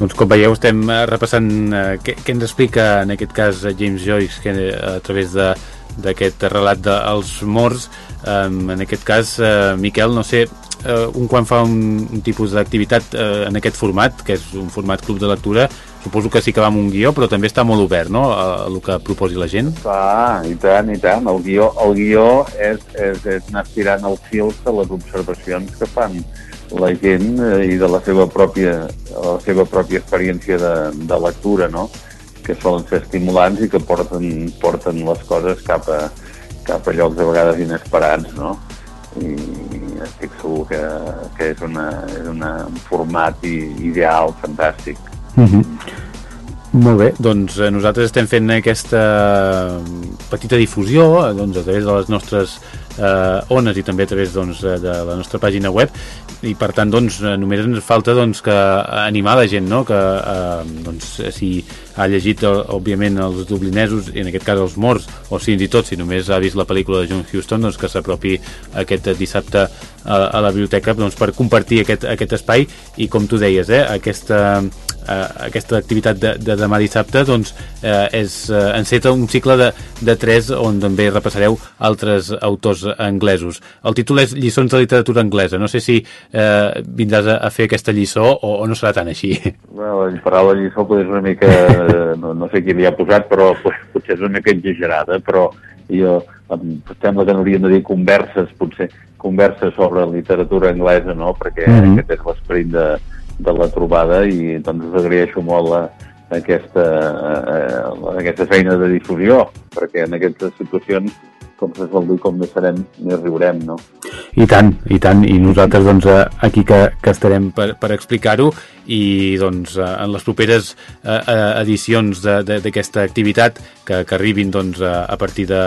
Doncs com veieu estem eh, repassant eh, què, què ens explica en aquest cas James Joyce que, eh, a través de d'aquest relat dels morts en aquest cas, uh, Miquel, no sé uh, un quan fa un, un tipus d'activitat uh, en aquest format, que és un format club de lectura suposo que sí que va amb un guió, però també està molt obert, no?, a, a el que proposi la gent. Ah, i tant, i tant. El guió, el guió és, és, és anar tirant els fils de les observacions que fan la gent eh, i de la seva pròpia, la seva pròpia experiència de, de lectura, no?, que solen ser estimulants i que porten, porten les coses cap a, cap a llocs a vegades inesperats, no? I estic segur que, que és, una, és una, un format ideal, fantàstic. Mm -hmm. Molt bé, doncs eh, nosaltres estem fent aquesta petita difusió eh, doncs, a través de les nostres eh, ones i també a través doncs, de la nostra pàgina web. I per tant doncs, eh, només ens falta doncs, que animar la gent no? que eh, doncs, si ha llegit òbviament els dublinesos i en aquest cas els morts o fins i tot si només ha vist la pel·lícula de John Huston doncs, que s'apropi aquest dissabte a, a la biblioteca doncs, per compartir aquest, aquest espai. I com tu deies eh, aquesta eh, aquesta activitat de, de demà dissabte doncs, eh, és, eh, enceta un cicle de, de tres on també repassareu altres autors anglesos. El títol és Lliçons de literatura anglesa. No sé si eh, vindràs a, a fer aquesta lliçó o, o no serà tan així. Bueno, la paraula lliçó és una mica... No, no sé qui li ha posat, però potser és una mica exagerada, però jo em sembla que n'hauríem de dir converses, potser converses sobre literatura anglesa, no? Perquè mm -hmm. aquest és l'esperit de, de la trobada i doncs us agraeixo molt la, aquesta, eh, aquesta feina de difusió, perquè en aquestes situacions com se sol dir, com més serem, més riurem, no? I tant, i tant, i nosaltres doncs aquí que, que estarem per, per explicar-ho i doncs en les properes eh, edicions d'aquesta activitat que, que arribin doncs, a, a partir de,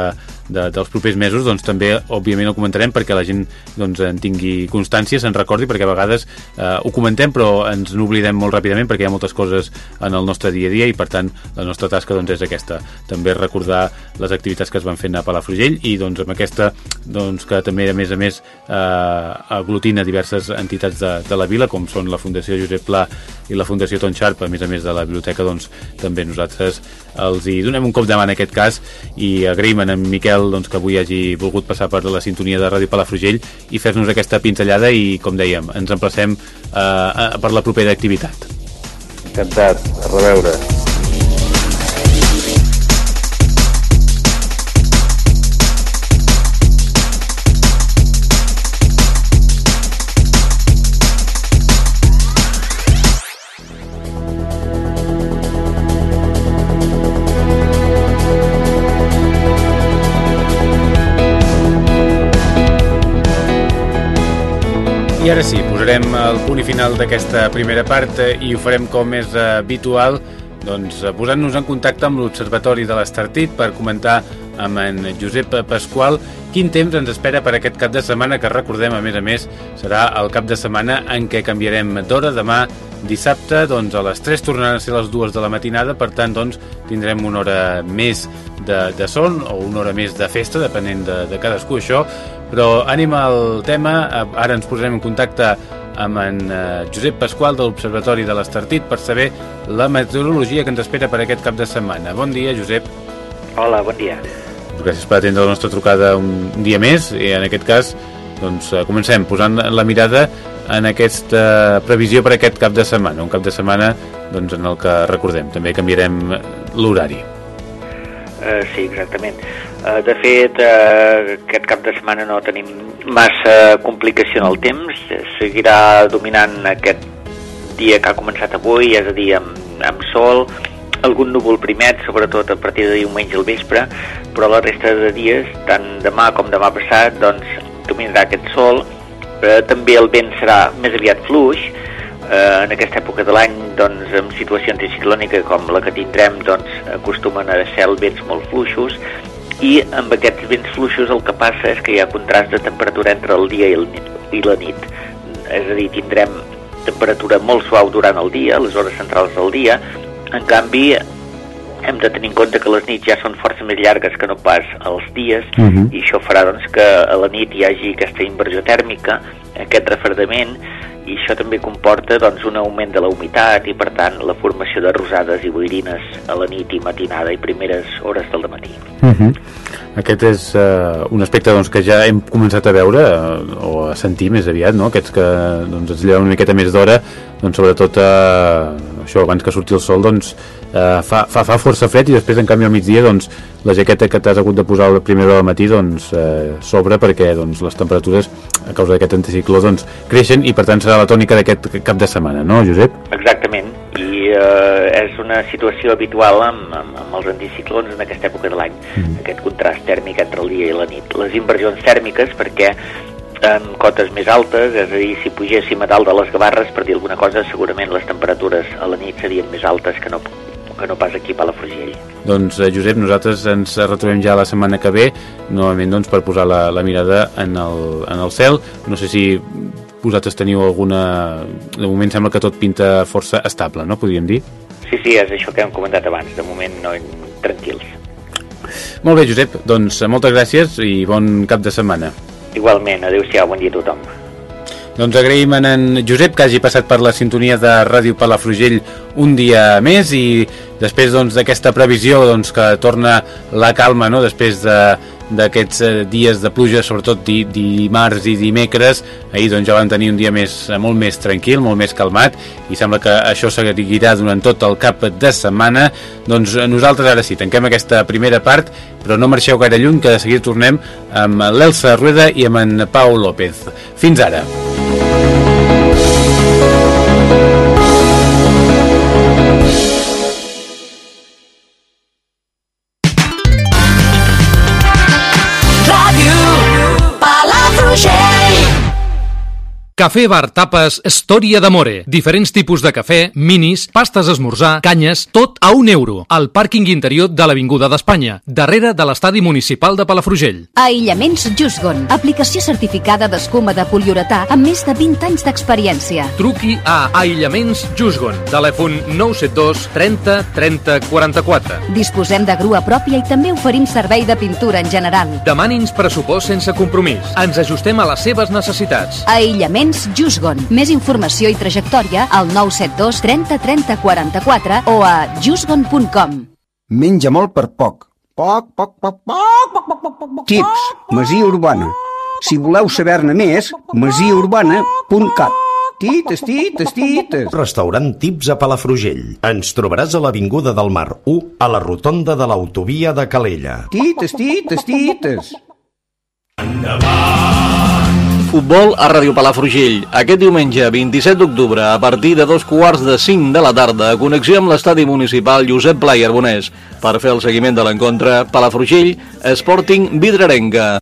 de, dels propers mesos doncs també òbviament ho comentarem perquè la gent doncs, en tingui constància, se'n recordi perquè a vegades eh, ho comentem però ens n'oblidem molt ràpidament perquè hi ha moltes coses en el nostre dia a dia i per tant la nostra tasca doncs, és aquesta, també recordar les activitats que es van fent a Palafrugell i doncs amb aquesta doncs, que també a més a més eh, aglutina diverses entitats de, de la vila com són la Fundació Josep Pla i la Fundació Ton Sharp, a més a més de la biblioteca doncs, també nosaltres els hi donem un cop de mà en aquest cas i agraïm en Miquel Miquel doncs, que avui hagi volgut passar per la sintonia de Ràdio Palafrugell i fer-nos aquesta pinzellada i, com dèiem, ens emplacem eh, per la propera activitat. Encantat, a reveure. I ara sí, posarem el punt i final d'aquesta primera part eh, i ho farem com és habitual. Doncs, eh, posant-nos en contacte amb l'Observatori de l'Estartit per comentar amb en Josep Pasqual quin temps ens espera per aquest cap de setmana que recordem a més a més serà el cap de setmana en què canviarem d'hora. Demà dissabte doncs a les 3 tornaran a ser les 2 de la matinada per tant doncs tindrem una hora més de, de son o una hora més de festa depenent de, de cadascú això però anem al tema, ara ens posarem en contacte amb en eh, Josep Pasqual de l'Observatori de l'Estartit per saber la meteorologia que ens espera per aquest cap de setmana. Bon dia, Josep. Hola, bon dia. Gràcies per atendre la nostra trucada un dia més i en aquest cas doncs, eh, comencem posant la mirada en aquesta previsió per aquest cap de setmana, un cap de setmana doncs, en el que recordem, també canviarem l'horari. Uh, sí, exactament. Uh, de fet, uh, aquest cap de setmana no tenim massa complicació en el temps. Seguirà dominant aquest dia que ha començat avui, és a dir, amb, amb sol, algun núvol primet, sobretot a partir de diumenge al vespre, però la resta de dies, tant demà com demà passat, doncs, dominarà aquest sol. Uh, també el vent serà més aviat fluix, eh, en aquesta època de l'any doncs, en situació anticiclònica com la que tindrem doncs, acostumen a ser vents molt fluixos i amb aquests vents fluixos el que passa és que hi ha contrast de temperatura entre el dia i, el nit, i la nit. És a dir, tindrem temperatura molt suau durant el dia, les hores centrals del dia. En canvi hem de tenir en compte que les nits ja són força més llargues que no pas els dies uh mhm. -huh. i això farà doncs, que a la nit hi hagi aquesta inversió tèrmica, aquest refredament i això també comporta doncs, un augment de la humitat i per tant la formació de rosades i boirines a la nit i matinada i primeres hores del matí. Uh mhm. -huh. Aquest és uh, un aspecte doncs, que ja hem començat a veure uh, o a sentir més aviat, no? aquests que doncs, ens lleven una miqueta més d'hora doncs, sobretot uh, això, abans que surti el sol, doncs eh, fa, fa, fa força fred i després, en canvi, al migdia, doncs, la jaqueta que t'has hagut de posar a la primera hora del matí, doncs, eh, s'obre perquè doncs, les temperatures, a causa d'aquest anticicló, doncs, creixen i, per tant, serà la tònica d'aquest cap de setmana, no, Josep? Exactament, i eh, és una situació habitual amb, amb, amb els anticiclons en aquesta època de l'any, mm. aquest contrast tèrmic entre el dia i la nit. Les inversions tèrmiques perquè en cotes més altes, és a dir, si pugéssim a dalt de les Gavarres, per dir alguna cosa, segurament les temperatures a la nit serien més altes que no, que no pas aquí a Palafrugell. Doncs, eh, Josep, nosaltres ens retrobem ja la setmana que ve, novament doncs, per posar la, la mirada en el, en el cel. No sé si vosaltres teniu alguna... De moment sembla que tot pinta força estable, no? Podríem dir? Sí, sí, és això que hem comentat abans. De moment, no, tranquils. Molt bé, Josep. Doncs moltes gràcies i bon cap de setmana. Igualment, adeu-siau, bon dia a tothom. Doncs agraïm a en Josep que hagi passat per la sintonia de Ràdio Palafrugell un dia més i després doncs, d'aquesta doncs, previsió doncs, que torna la calma no? després de, d'aquests eh, dies de pluja, sobretot di, dimarts i dimecres. Ahir doncs, ja vam tenir un dia més, eh, molt més tranquil, molt més calmat, i sembla que això seguirà durant tot el cap de setmana. Doncs eh, nosaltres ara sí, tanquem aquesta primera part, però no marxeu gaire lluny, que de seguir tornem amb l'Elsa Rueda i amb en Pau López. Fins ara. Cafè Bar Tapes Storia d'Amore. Diferents tipus de cafè, minis, pastes esmorzar, canyes, tot a un euro. Al pàrquing interior de l'Avinguda d'Espanya, darrere de l'estadi municipal de Palafrugell. Aïllaments Jusgon. Aplicació certificada d'escuma de poliuretà amb més de 20 anys d'experiència. Truqui a Aïllaments Jusgon. Telèfon 972 30 30 44. Disposem de grua pròpia i també oferim servei de pintura en general. Demani'ns pressupost sense compromís. Ens ajustem a les seves necessitats. Aïllaments Aliments Jusgon. Més informació i trajectòria al 972 30 30 44 o a jusgon.com. Menja molt per poc. Poc, poc, poc, poc, poc, poc, poc, poc. Tips, Masia Urbana. Si voleu saber-ne més, masiaurbana.cat. Tites, tites, tites. Restaurant Tips a Palafrugell. Ens trobaràs a l'Avinguda del Mar 1, a la rotonda de l'autovia de Calella. Tites, tites, tites. Endavant! Futbol a Ràdio Palafrugell. Aquest diumenge, 27 d'octubre, a partir de dos quarts de 5 de la tarda, connexió amb l'estadi municipal Josep Pla i Arbonès per fer el seguiment de l'encontre Palafrugell Sporting Vidrarenca.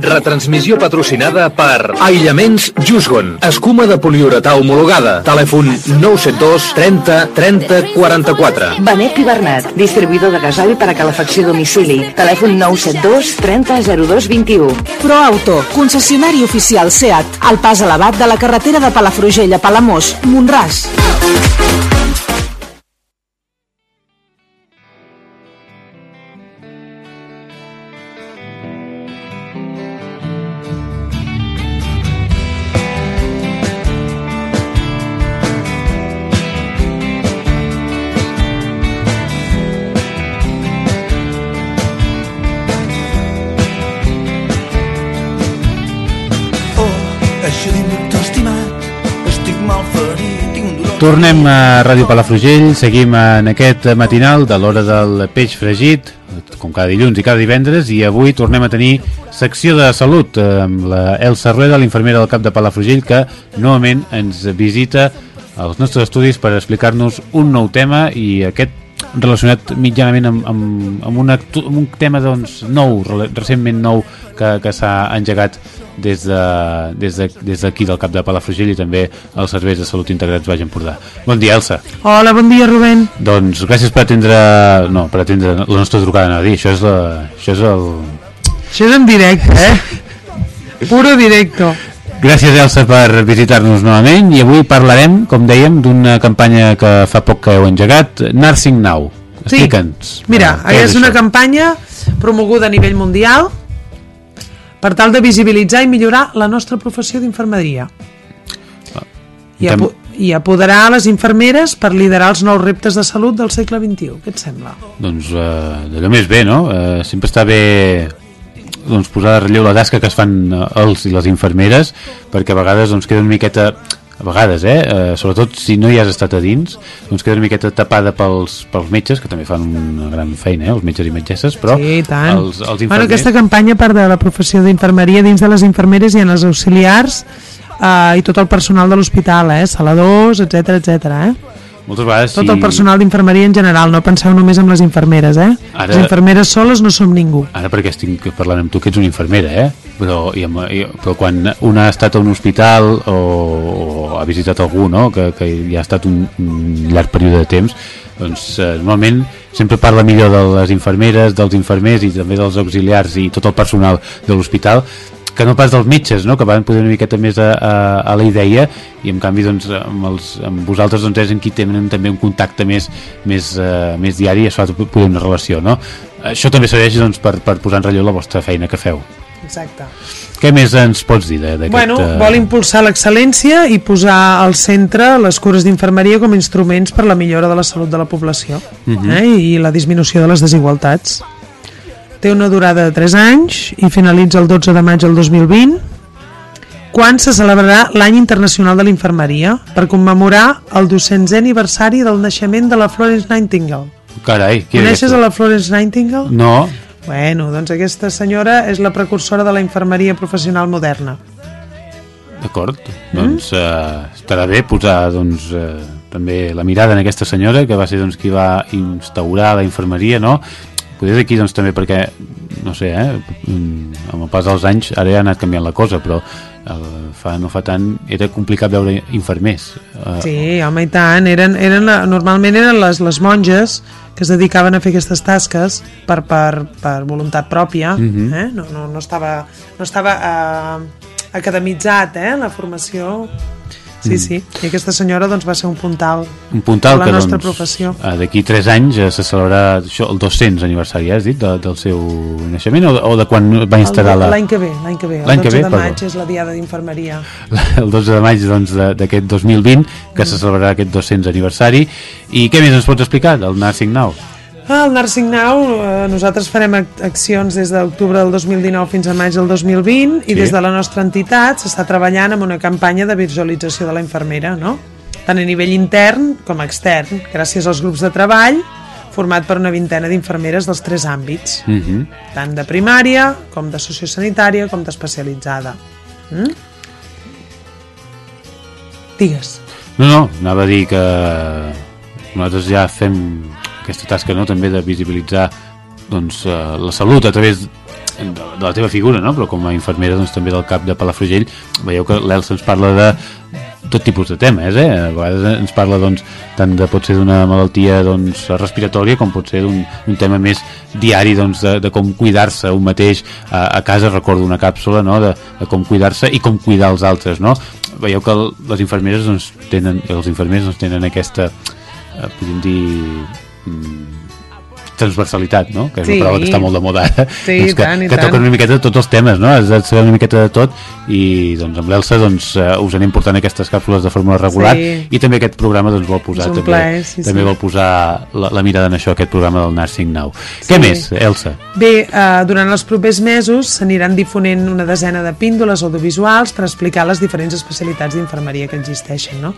Retransmissió patrocinada per Aïllaments Jusgon. Escuma de poliuretà homologada. Telèfon 972 30 30 44. Benet i Bernat, distribuïdor de gasoli per a calefacció a domicili. Telèfon 972 30 02 21. ProAuto, concessionari oficial SEAT. Al pas elevat de la carretera de Palafrugell a Palamós, Montràs. Tornem a Ràdio Palafrugell, seguim en aquest matinal de l'hora del peix fregit, com cada dilluns i cada divendres, i avui tornem a tenir secció de salut amb la Elsa Rueda, l'infermera del cap de Palafrugell, que novament ens visita als nostres estudis per explicar-nos un nou tema i aquest relacionat mitjanament amb, amb, amb, una, amb un tema doncs, nou, recentment nou que, que s'ha engegat des d'aquí de, des de, del cap de Palafrugell i també els serveis de salut integrats Baix Empordà. Bon dia, Elsa. Hola, bon dia, Rubén. Doncs gràcies per atendre, no, per atendre la nostra trucada, no, dir, això és, la, això és el... Això és en directe, eh? Puro directo. Gràcies, Elsa, per visitar-nos novament i avui parlarem, com dèiem, d'una campanya que fa poc que heu engegat, Nursing Now. Explica'ns. Sí. Mira, eh, és, és una campanya promoguda a nivell mundial per tal de visibilitzar i millorar la nostra professió d'infermeria. Ah, I, apo i apoderar les infermeres per liderar els nous reptes de salut del segle XXI. Què et sembla? Doncs uh, d'allò més bé, no? Uh, sempre està bé doncs, posar de relleu la tasca que es fan eh, els i les infermeres perquè a vegades doncs, queda una miqueta a vegades, eh, eh, sobretot si no hi has estat a dins, doncs queda una miqueta tapada pels, pels metges, que també fan una gran feina, eh, els metges i metgesses, però Sí, i tant. els, els infermers... Bueno, aquesta campanya, part de la professió d'infermeria, dins de les infermeres hi ha els auxiliars eh, i tot el personal de l'hospital, eh, saladors, etc etc. eh? Moltes vegades Tot si... el personal d'infermeria en general, no penseu només en les infermeres, eh? Ara- Les infermeres soles no som ningú. Ara perquè estic parlant amb tu que ets una infermera, eh? Però, i amb, i, però quan una ha estat a un hospital o, o ha visitat algú no? que, que hi ha estat un, un llarg període de temps, doncs eh, normalment sempre parla millor de les infermeres, dels infermers i també dels auxiliars i tot el personal de l'hospital que no pas dels metges, no? que van poder una miqueta més a, a, a la idea i en canvi doncs, amb, els, amb vosaltres doncs, és en qui tenen també un contacte més, més, uh, més diari i ha de poder una relació no? això també serveix doncs, per, per posar en relleu la vostra feina que feu Exacte. què més ens pots dir d'aquest... Bueno, eh, vol impulsar l'excel·lència i posar al centre les cures d'infermeria com a instruments per la millora de la salut de la població Mhm. eh? i la disminució de les desigualtats. Té una durada de 3 anys i finalitza el 12 de maig del 2020 quan se celebrarà l'any internacional de l'infermeria per commemorar el 200è aniversari del naixement de la Florence Nightingale. Carai, qui Coneixes a la Florence Nightingale? No, Bueno, doncs aquesta senyora és la precursora de la infermeria professional moderna. d'acord. Mm? Doncs eh, estarà bé posar doncs, eh, també la mirada en aquesta senyora que va ser doncs, qui va instaurar la infermeria, no? Potser d'aquí doncs, també perquè, no sé, eh, mm, amb el pas dels anys ara ja ha anat canviant la cosa, però eh, fa, no fa tant era complicat veure infermers. Eh, Sí, home, i tant. Eren, eren, la- normalment eren les, les monges que es dedicaven a fer aquestes tasques per, per, per voluntat pròpia. Mhm. eh? no, no, no estava, no estava eh, academitzat, eh, la formació. Sí, Mm. sí. I aquesta senyora doncs, va ser un puntal un puntal de la que nostra doncs, professió. eh, d'aquí 3 anys eh, se celebrarà això, el 200 aniversari, eh, has dit, de, del seu naixement o, o de quan va instal·lar la... L'any que ve, l'any que ve. El L'any que 12 ve, de perdó. maig és la diada d'infermeria. el 12 de maig doncs, d'aquest 2020 que se celebrarà aquest 200 aniversari i què més ens pots explicar del Nursing Now? El Nursing Now, eh, nosaltres farem ac- accions des d'octubre del 2019 fins a maig del 2020 i Sí. des de la nostra entitat s'està treballant amb una campanya de visualització de la infermera, no? tant a nivell intern com extern, gràcies als grups de treball format per una vintena d'infermeres dels tres àmbits, Mm -hmm. tant de primària com de sociosanitària com d'especialitzada. Mm? Digues. No, no, anava a dir que nosaltres ja fem aquesta tasca no, també de visibilitzar doncs, eh, la salut a través de, de la teva figura, no? però com a infermera doncs, també del cap de Palafrugell veieu que l'Elsa ens parla de tot tipus de temes, eh? a vegades ens parla doncs, tant de pot ser d'una malaltia doncs, respiratòria com pot ser d'un un tema més diari doncs, de, de com cuidar-se un mateix a, a casa, recordo una càpsula no? de, de com cuidar-se i com cuidar els altres no? veieu que les infermeres doncs, tenen, els infermers doncs, tenen aquesta eh, dir transversalitat, no? que és Sí. una paraula que està molt de moda ara, Sí, doncs que, tant, que tant. toquen una miqueta de tots els temes, no? has de saber una miqueta de tot i doncs, amb l'Elsa doncs, eh, us anem portant aquestes càpsules de fórmula regular Sí. i també aquest programa doncs, vol posar també, plaer, sí, també sí. vol posar la, la mirada en això, aquest programa del Nursing Now. Sí. Què més, Elsa? Bé, eh, durant els propers mesos s'aniran difonent una desena de píndoles audiovisuals per explicar les diferents especialitats d'infermeria que existeixen, no?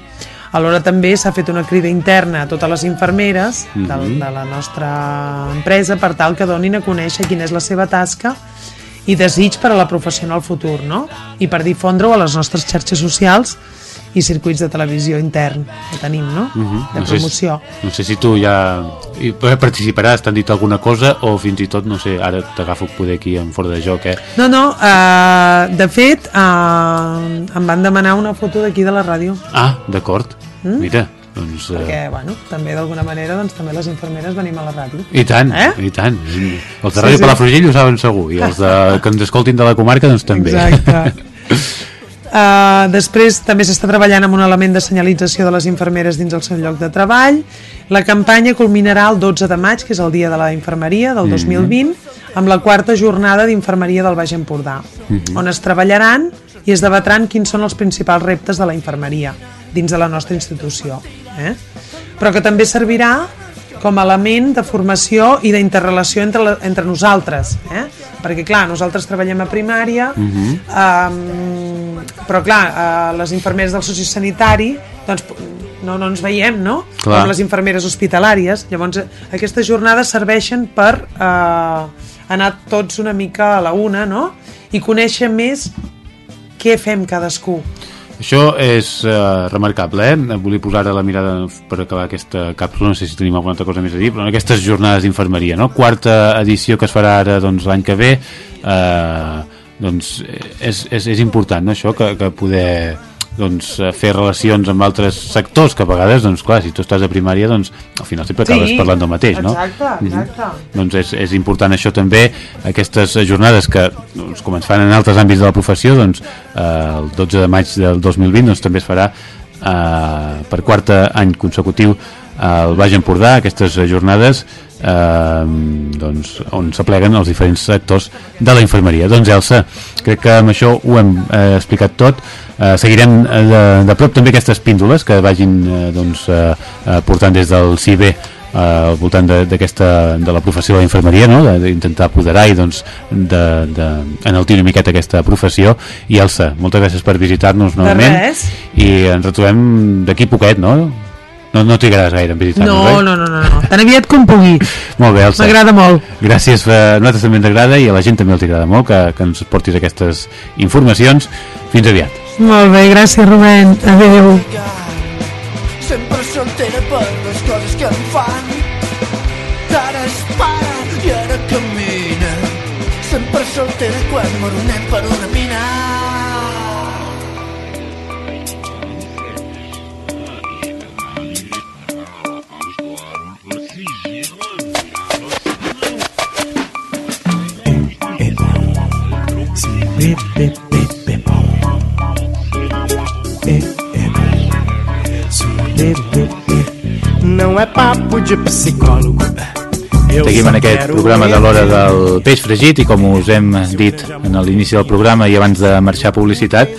Alhora també s'ha fet una crida interna a totes les infermeres Mhm. del, de la nostra empresa per tal que donin a conèixer quina és la seva tasca i desig per a la professió en el futur, no? I per difondre-ho a les nostres xarxes socials i circuits de televisió intern que tenim, no? Mhm. De No sé promoció. No sé si tu ja hi participaràs, t'han dit alguna cosa o fins i tot, no sé, ara t'agafo poder aquí en fora de joc, eh? No, no, uh, de fet, uh, em van demanar una foto d'aquí de la ràdio, Ah, d'acord. Mm? Mira, doncs... Eh, perquè, bueno, també d'alguna manera, doncs també les infermeres venim a la ràdio. I tant, Eh? i tant. Els de Sí, Ràdio sí. Palafrugell ho saben segur, i els de, que ens escoltin de la comarca, doncs també. Exacte. Uh, després també s'està treballant amb un element de senyalització de les infermeres dins el seu lloc de treball. La campanya culminarà el 12 de maig, que és el dia de la infermeria del Mhm. 2020, amb la quarta jornada d'infermeria del Baix Empordà, Mhm. on es treballaran i es debatran quins són els principals reptes de la infermeria dins de la nostra institució. Eh? Però que també servirà com a element de formació i d'interrelació entre, la, entre nosaltres eh? perquè clar, nosaltres treballem a primària uh -huh. um, però clar, uh, les infermeres del sociosanitari doncs no, no ens veiem, no? Clar. Com les infermeres hospitalàries. Llavors, eh, aquestes jornades serveixen per eh, anar tots una mica a la una, no? I conèixer més què fem cadascú. Això és uh, remarcable, eh? Volia posar ara la mirada per acabar aquesta càpsula, no sé si tenim alguna altra cosa més a dir, però en aquestes jornades d'infermeria, no? Quarta edició que es farà ara doncs, l'any que ve, eh, doncs és, és, és important, no?, això, que, que poder doncs, eh, fer relacions amb altres sectors que a vegades, doncs clar, si tu estàs a primària doncs al final sempre acabes Sí, parlant del mateix no? Exacte, Mhm. exacte. doncs és, és important això també aquestes jornades que doncs, com es fan en altres àmbits de la professió doncs eh, el 12 de maig del 2020 doncs, també es farà eh, per quarta any consecutiu al Baix Empordà aquestes jornades eh, doncs, on s'apleguen els diferents sectors de la infermeria. Doncs Elsa, crec que amb això ho hem eh, explicat tot. Eh, seguirem eh, de, de prop també aquestes píndoles que vagin eh, doncs, eh, eh, portant des del CIB eh, al voltant de- d'aquesta de la professió de la infermeria no? De- d'intentar apoderar i doncs de, de, enaltir una miqueta aquesta professió i Elsa, moltes gràcies per visitar-nos novament i ens retrobem d'aquí poquet, no? No, no trigaràs gaire en visitar-nos, No, oi? no, no, no, no. Tan aviat com pugui. Molt bé, Elsa. M'agrada molt. Gràcies, eh, a nosaltres també ens agrada i a la gent també els agrada molt que, que ens portis aquestes informacions. Fins aviat. Molt bé, gràcies Rubén. Adéu. De psicólogo. Seguim en aquest programa de l'hora del peix fregit i com us hem dit en l'inici del programa i abans de marxar a publicitat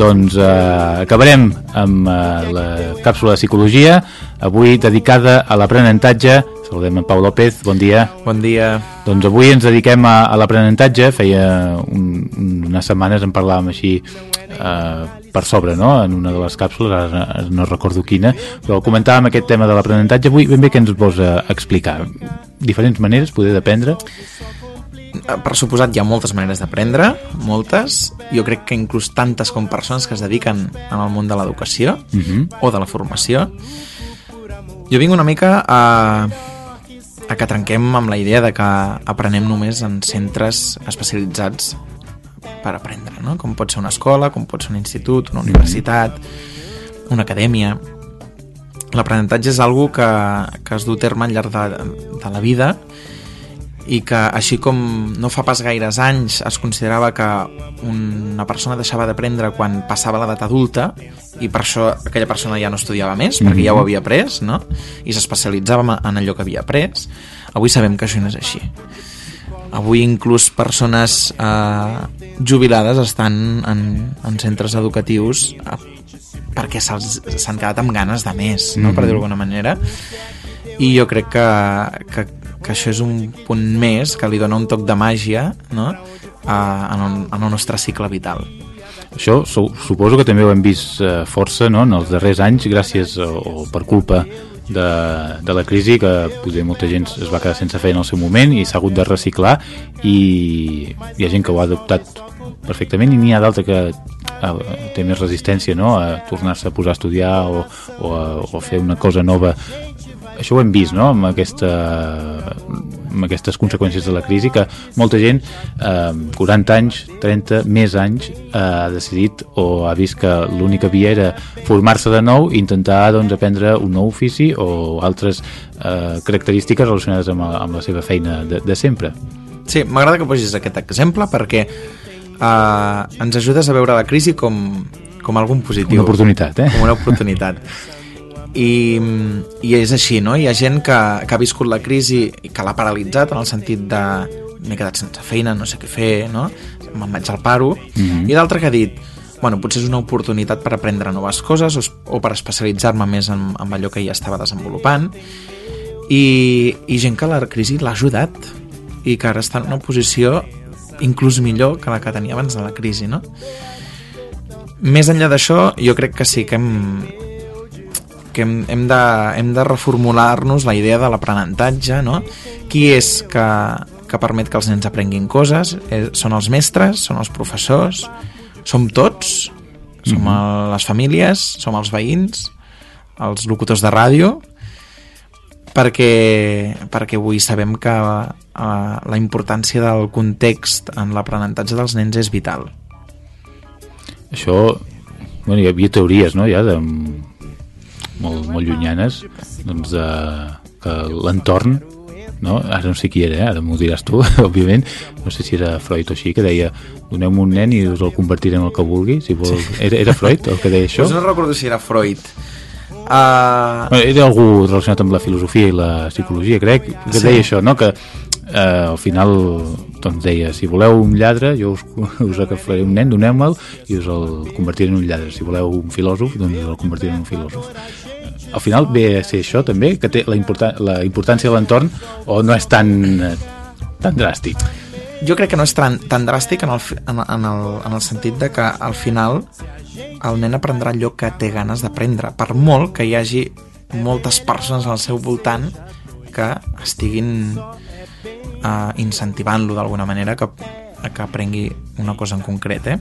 doncs eh, acabarem amb eh, la càpsula de psicologia avui dedicada a l'aprenentatge. Saludem en Pau López, bon dia. Bon dia. Doncs avui ens dediquem a, a l'aprenentatge. Feia un, unes setmanes en parlàvem així eh, per sobre no? en una de les càpsules, ara no recordo quina però comentàvem aquest tema de l'aprenentatge avui ben bé que ens vols eh, explicar diferents maneres poder d'aprendre per suposat hi ha moltes maneres d'aprendre, moltes. Jo crec que inclús tantes com persones que es dediquen en el món de l'educació Mhm. o de la formació. Jo vinc una mica a, a que trenquem amb la idea de que aprenem només en centres especialitzats per aprendre, no? com pot ser una escola, com pot ser un institut, una universitat, una acadèmia. L'aprenentatge és algo que, que es du a terme al llarg de, de la vida i que així com no fa pas gaires anys es considerava que una persona deixava d'aprendre quan passava l'edat adulta i per això aquella persona ja no estudiava més perquè ja ho havia après no? i s'especialitzava en allò que havia après avui sabem que això no és així avui inclús persones eh, jubilades estan en, en centres educatius eh, perquè s'han quedat amb ganes de més no? per Mhm. dir-ho d'alguna manera i jo crec que, que, que això és un punt més que li dona un toc de màgia no? a, en, el, en el nostre cicle vital Això su suposo que també ho hem vist eh, força no? en els darrers anys, gràcies o, o per culpa de, de la crisi, que potser molta gent es va quedar sense feina al seu moment i s'ha hagut de reciclar i hi ha gent que ho ha adoptat perfectament i n'hi ha d'altra que eh, té més resistència no? a tornar-se a posar a estudiar o, o, a, o a fer una cosa nova això ho hem vist no? amb, aquesta, amb aquestes conseqüències de la crisi que molta gent eh, 40 anys, 30, més anys eh, ha decidit o ha vist que l'única via era formar-se de nou i intentar doncs, aprendre un nou ofici o altres eh, característiques relacionades amb, amb la seva feina de, de sempre Sí, m'agrada que posis aquest exemple perquè eh, ens ajudes a veure la crisi com, com algun positiu. Una oportunitat, eh? Com una oportunitat. I, I és així, no? Hi ha gent que, que ha viscut la crisi i que l'ha paralitzat en el sentit de m'he quedat sense feina, no sé què fer, no? Me'n vaig al paro. Mhm. I d'altre que ha dit bueno, potser és una oportunitat per aprendre noves coses o, o per especialitzar-me més en, en allò que ja estava desenvolupant i, i gent que la crisi l'ha ajudat i que ara està en una posició inclús millor que la que tenia abans de la crisi, no? Més enllà d'això, jo crec que sí que hem, que hem, hem de, hem de reformular-nos la idea de l'aprenentatge, no? Qui és que, que permet que els nens aprenguin coses? Eh, són els mestres? Són els professors? Som tots? Som mm -hmm. les famílies? Som els veïns? Els locutors de ràdio? perquè, perquè avui sabem que uh, la importància del context en l'aprenentatge dels nens és vital. Això, bueno, hi havia teories, no?, ja de molt, molt llunyanes, doncs de, que l'entorn no? ara no sé qui era, eh? ara m'ho diràs tu òbviament, no sé si era Freud o així que deia, doneu-me un nen i us el convertiré en el que vulgui si vol... era, era Freud el que deia això? Pues no recordo si era Freud uh... era algú relacionat amb la filosofia i la psicologia crec, que sí. deia això, no? que eh, al final doncs deia, si voleu un lladre jo us, us agafaré un nen, doneu-me'l i us el convertiré en un lladre si voleu un filòsof, doncs us el convertiré en un filòsof al final ve a ser això també, que té la, importància, la importància de l'entorn o no és tan, tan dràstic? Jo crec que no és tan, tan dràstic en el, en, en, el, en el sentit de que al final el nen aprendrà allò que té ganes d'aprendre, per molt que hi hagi moltes persones al seu voltant que estiguin uh, incentivant-lo d'alguna manera que, que aprengui una cosa en concret, eh?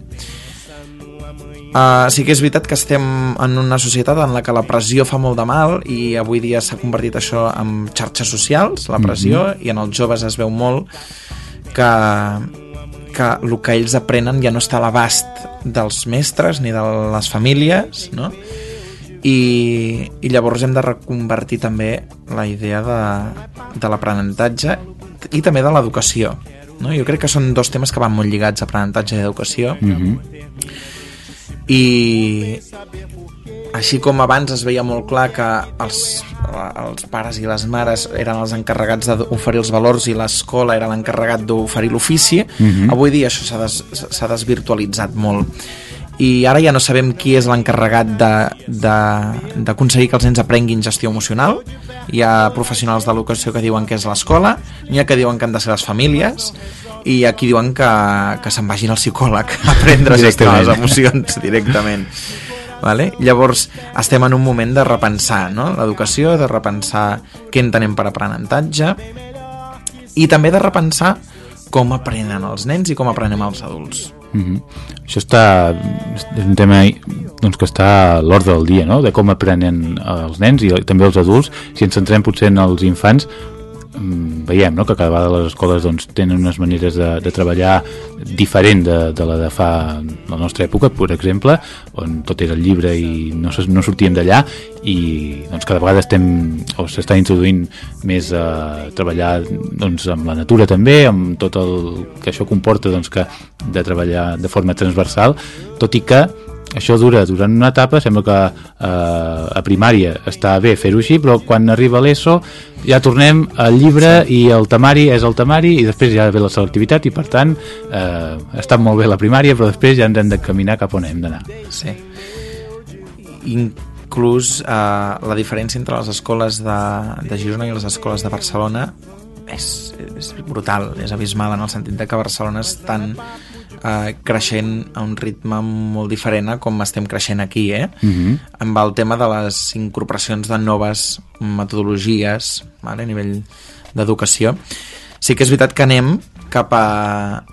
Uh, sí que és veritat que estem en una societat en la que la pressió fa molt de mal i avui dia s'ha convertit això en xarxes socials, la pressió, mm -hmm. i en els joves es veu molt que, que el que ells aprenen ja no està a l'abast dels mestres ni de les famílies, no? I, i llavors hem de reconvertir també la idea de, de l'aprenentatge i també de l'educació. No? Jo crec que són dos temes que van molt lligats, aprenentatge i educació. Mm -hmm i així com abans es veia molt clar que els, els pares i les mares eren els encarregats d'oferir els valors i l'escola era l'encarregat d'oferir l'ofici, uh Mhm. -huh. avui dia això s'ha des, desvirtualitzat molt i ara ja no sabem qui és l'encarregat d'aconseguir que els nens aprenguin gestió emocional hi ha professionals d'educació que diuen que és l'escola n'hi ha que diuen que han de ser les famílies i aquí diuen que, que se'n vagin al psicòleg a aprendre a gestionar les emocions directament vale? llavors estem en un moment de repensar no? l'educació, de repensar què entenem per aprenentatge i també de repensar com aprenen els nens i com aprenem els adults Mm -hmm. Això està, és un tema doncs, que està a l'ordre del dia, no? de com aprenen els nens i també els adults. Si ens centrem potser en els infants, veiem no? que cada vegada les escoles doncs, tenen unes maneres de, de treballar diferent de, de la de fa la nostra època, per exemple, on tot era el llibre i no, no sortíem d'allà i doncs, cada vegada estem o s'està introduint més a treballar doncs, amb la natura també, amb tot el que això comporta doncs, que de treballar de forma transversal, tot i que això dura durant una etapa, sembla que eh, a primària està bé fer-ho així, però quan arriba l'ESO ja tornem al llibre sí. i el temari és el temari i després ja ve la selectivitat i per tant eh, està molt bé la primària però després ja ens hem de caminar cap on hem d'anar. Sí. Inclús eh, la diferència entre les escoles de, de Girona i les escoles de Barcelona és, és brutal, és abismal en el sentit de que Barcelona estan eh, creixent a un ritme molt diferent a com estem creixent aquí, eh? Mm -hmm. amb el tema de les incorporacions de noves metodologies vale? a nivell d'educació. Sí que és veritat que anem cap a,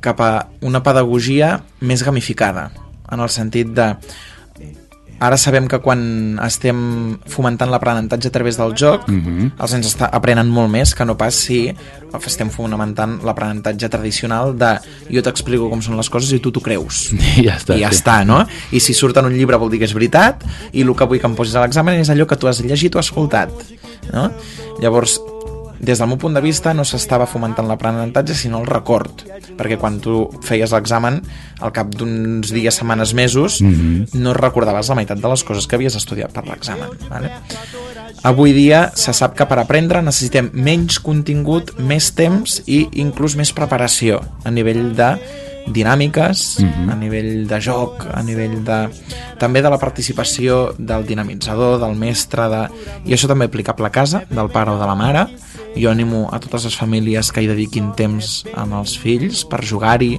cap a una pedagogia més gamificada, en el sentit de ara sabem que quan estem fomentant l'aprenentatge a través del joc Mm -hmm. els nens està, aprenen molt més que no pas si estem fomentant l'aprenentatge tradicional de jo t'explico com són les coses i tu t'ho creus I ja està. i ja sí. està, no? I si surt en un llibre vol dir que és veritat i el que vull que em posis a l'examen és allò que tu has llegit o escoltat no? llavors des del meu punt de vista no s'estava fomentant l'aprenentatge sinó el record perquè quan tu feies l'examen al cap d'uns dies, setmanes, mesos Mm -hmm. no recordaves la meitat de les coses que havies estudiat per l'examen vale? avui dia se sap que per aprendre necessitem menys contingut, més temps i inclús més preparació a nivell de dinàmiques, Mhm. a nivell de joc, a nivell de... també de la participació del dinamitzador, del mestre, de... i això també aplicable a casa, del pare o de la mare. Jo animo a totes les famílies que hi dediquin temps amb els fills per jugar-hi,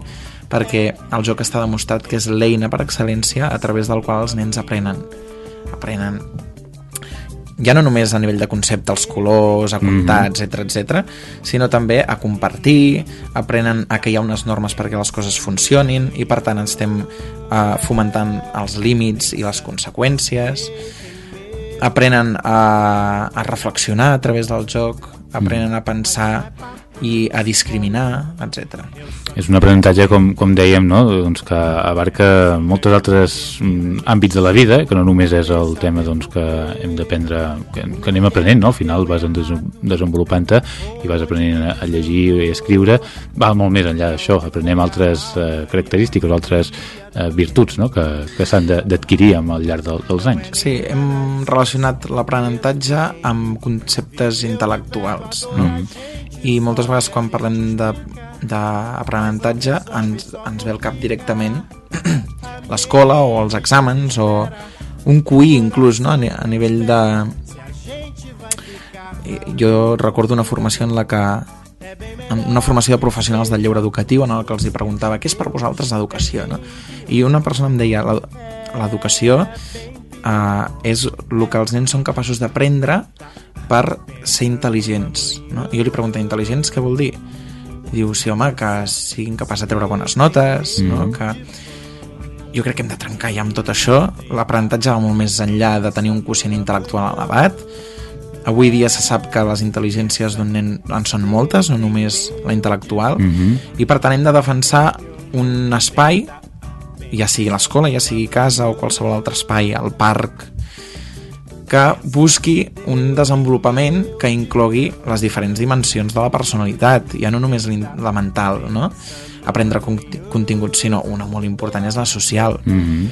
perquè el joc està demostrat que és l'eina per excel·lència a través del qual els nens aprenen. Aprenen ja no només a nivell de concepte, els colors, a comptar, etc etc, sinó també a compartir, aprenen a que hi ha unes normes perquè les coses funcionin i per tant estem eh, fomentant els límits i les conseqüències, aprenen a, a reflexionar a través del joc, aprenen a pensar i a discriminar, etc. És un aprenentatge, com, com dèiem, no? doncs que abarca molts altres mm, àmbits de la vida, que no només és el tema doncs, que hem d'aprendre, que, que anem aprenent, no? al final vas en des desenvolupant-te i vas aprenent a, a llegir i a escriure, va molt més enllà d'això, aprenem altres eh, característiques, altres eh, virtuts no? que, que s'han d'adquirir al llarg del, dels anys. Sí, hem relacionat l'aprenentatge amb conceptes intel·lectuals, no? Mhm. I moltes vegades quan parlem d'aprenentatge ens, ens ve al cap directament l'escola o els exàmens o un QI inclús no? a, ni- a nivell de jo recordo una formació en la que una formació de professionals del lleure educatiu en el que els hi preguntava què és per vosaltres l'educació no? i una persona em deia "La- l'educació eh, és el que els nens són capaços d'aprendre per ser intel·ligents no? i jo li preguntava intel·ligents què vol dir? diu, sí home, que siguin capaços de treure bones notes no? Mhm. que jo crec que hem de trencar ja amb tot això l'aprenentatge va molt més enllà de tenir un quocient intel·lectual elevat avui dia se sap que les intel·ligències d'un nen en són moltes, no només la intel·lectual Mhm. i per tant hem de defensar un espai ja sigui l'escola, ja sigui casa o qualsevol altre espai, al parc que busqui un desenvolupament que inclogui les diferents dimensions de la personalitat, ja no només la mental, no? aprendre conti- contingut, sinó una molt important és la social. Mhm.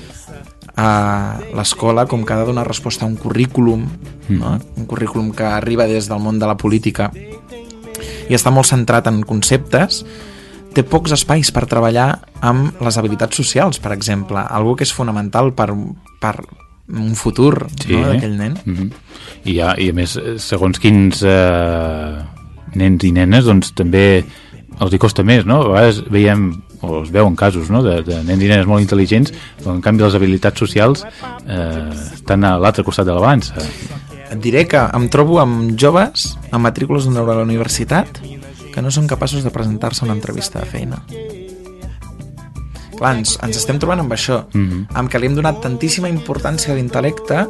A l'escola, com que ha de donar resposta a un currículum, no? un currículum que arriba des del món de la política i està molt centrat en conceptes, té pocs espais per treballar amb les habilitats socials, per exemple, algo que és fonamental per, per un futur no, d'aquell nen. Mhm. I, ja, I a més, eh, segons quins eh, nens i nenes, doncs també els hi costa més, no? A vegades veiem, o es veuen casos, no?, de, de nens i nenes molt intel·ligents, però en canvi les habilitats socials eh, estan a l'altre costat de la balança. Et diré que em trobo amb joves amb matrícules de la universitat que no són capaços de presentar-se a una entrevista de feina. Clar, ens, ens estem trobant amb això, Mhm. amb que li hem donat tantíssima importància a l'intel·lecte,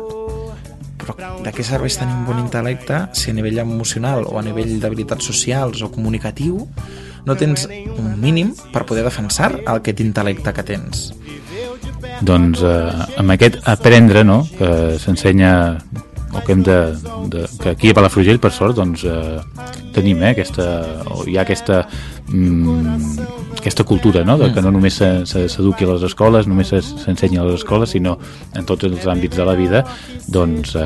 però de què serveix tenir un bon intel·lecte si a nivell emocional o a nivell d'habilitats socials o comunicatiu no tens un mínim per poder defensar aquest intel·lecte que tens? doncs eh, amb aquest aprendre no? que s'ensenya o que hem de, de, que aquí a Palafrugell per sort doncs eh, tenim eh, aquesta, o hi ha aquesta mm, aquesta cultura no? de que no només se- se- s'eduqui a les escoles només se- s'ensenya a les escoles sinó en tots els àmbits de la vida. Doncs eh,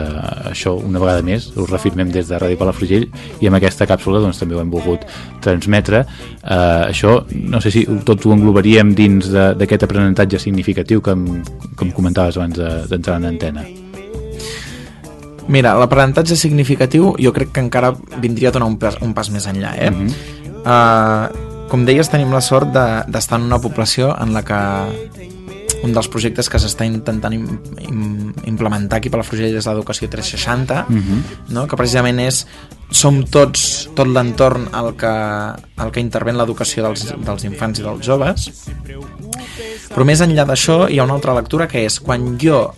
això una vegada més ho reafirmem des de Ràdio Palafrugell i amb aquesta càpsula doncs també ho hem volgut transmetre. Eh, això no sé si tot ho englobaríem dins de- d'aquest aprenentatge significatiu que em, que em comentaves abans de- d'entrar en antena Mira, l'aprenentatge significatiu jo crec que encara vindria a donar un pas, un pas més enllà, eh? Mhm. uh, com deies, tenim la sort de- d'estar en una població en la que un dels projectes que s'està intentant im, im, implementar aquí per la Frugell és l'educació 360, Mhm. no? que precisament és som tots, tot l'entorn al que, al que intervé en l'educació dels, dels infants i dels joves però més enllà d'això hi ha una altra lectura que és quan jo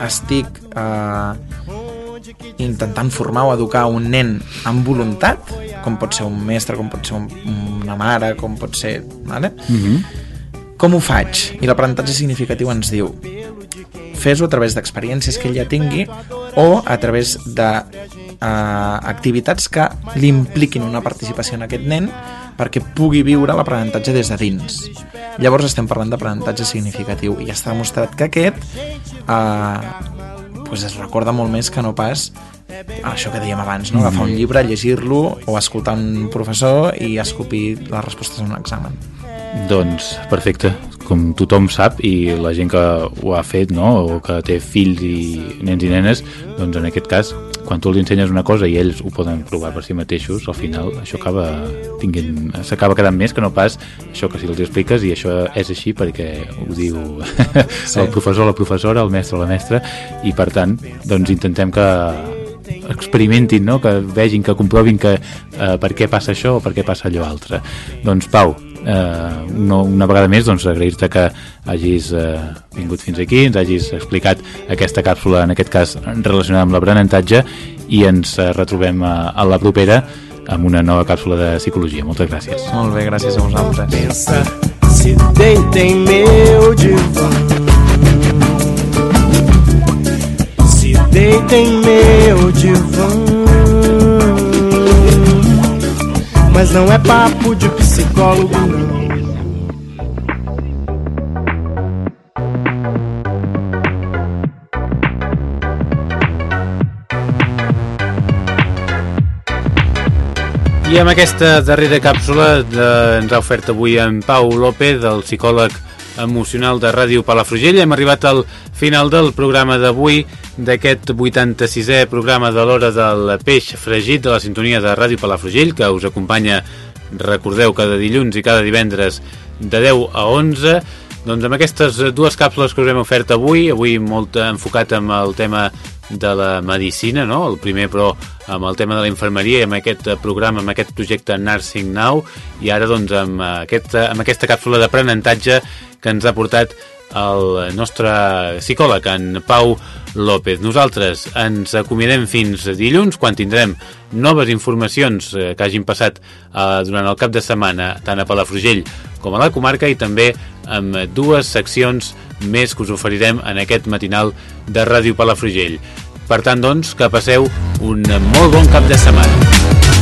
estic eh, intentant formar o educar un nen amb voluntat com pot ser un mestre, com pot ser un, una mare com pot ser... Vale? com ho faig? I l'aprenentatge significatiu ens diu fes-ho a través d'experiències que ell ja tingui o a través de eh, activitats que li impliquin una participació en aquest nen perquè pugui viure l'aprenentatge des de dins. Llavors estem parlant d'aprenentatge significatiu i està demostrat que aquest eh, pues es recorda molt més que no pas això que dèiem abans, no? agafar un llibre, llegir-lo o escoltar un professor i escopir les respostes en un examen. Doncs perfecte, com tothom sap i la gent que ho ha fet no? o que té fills i nens i nenes doncs en aquest cas quan tu els ensenyes una cosa i ells ho poden provar per si mateixos al final això acaba tinguent s'acaba quedant més que no pas això que si els expliques i això és així perquè ho diu sí. el professor, la professora, el mestre, la mestra i per tant doncs intentem que experimentin, no? que vegin, que comprovin que, eh, per què passa això o per què passa allò altre. Doncs Pau, eh, no, una vegada més doncs, agrair-te que hagis eh, vingut fins aquí, ens hagis explicat aquesta càpsula, en aquest cas relacionada amb l'aprenentatge i ens eh, retrobem a, a la propera amb una nova càpsula de psicologia. Moltes gràcies. Molt bé, gràcies a vosaltres. Pensa, se deita em meu divã Se deita em meu divã Mas não é papo de psicólogo. I amb aquesta darrera càpsula de, ens ha ofert avui en Pau López, el psicòleg emocional de Ràdio Palafrugell. Hem arribat al final del programa d'avui, d'aquest 86è programa de l'hora del peix fregit de la sintonia de Ràdio Palafrugell, que us acompanya, recordeu, cada dilluns i cada divendres de 10 a 11. Doncs amb aquestes dues càpsules que us hem ofert avui, avui molt enfocat amb el tema de la medicina, no? el primer però amb el tema de la infermeria i amb aquest programa, amb aquest projecte Nursing Now i ara doncs amb, aquest, amb aquesta càpsula d'aprenentatge que ens ha portat el nostre psicòleg, en Pau López. Nosaltres ens acomiadem fins dilluns, quan tindrem noves informacions eh, que hagin passat eh, durant el cap de setmana, tant a Palafrugell com a la comarca, i també amb dues seccions més que us oferirem en aquest matinal de Ràdio Palafrugell. Per tant, doncs, que passeu un molt bon cap de setmana.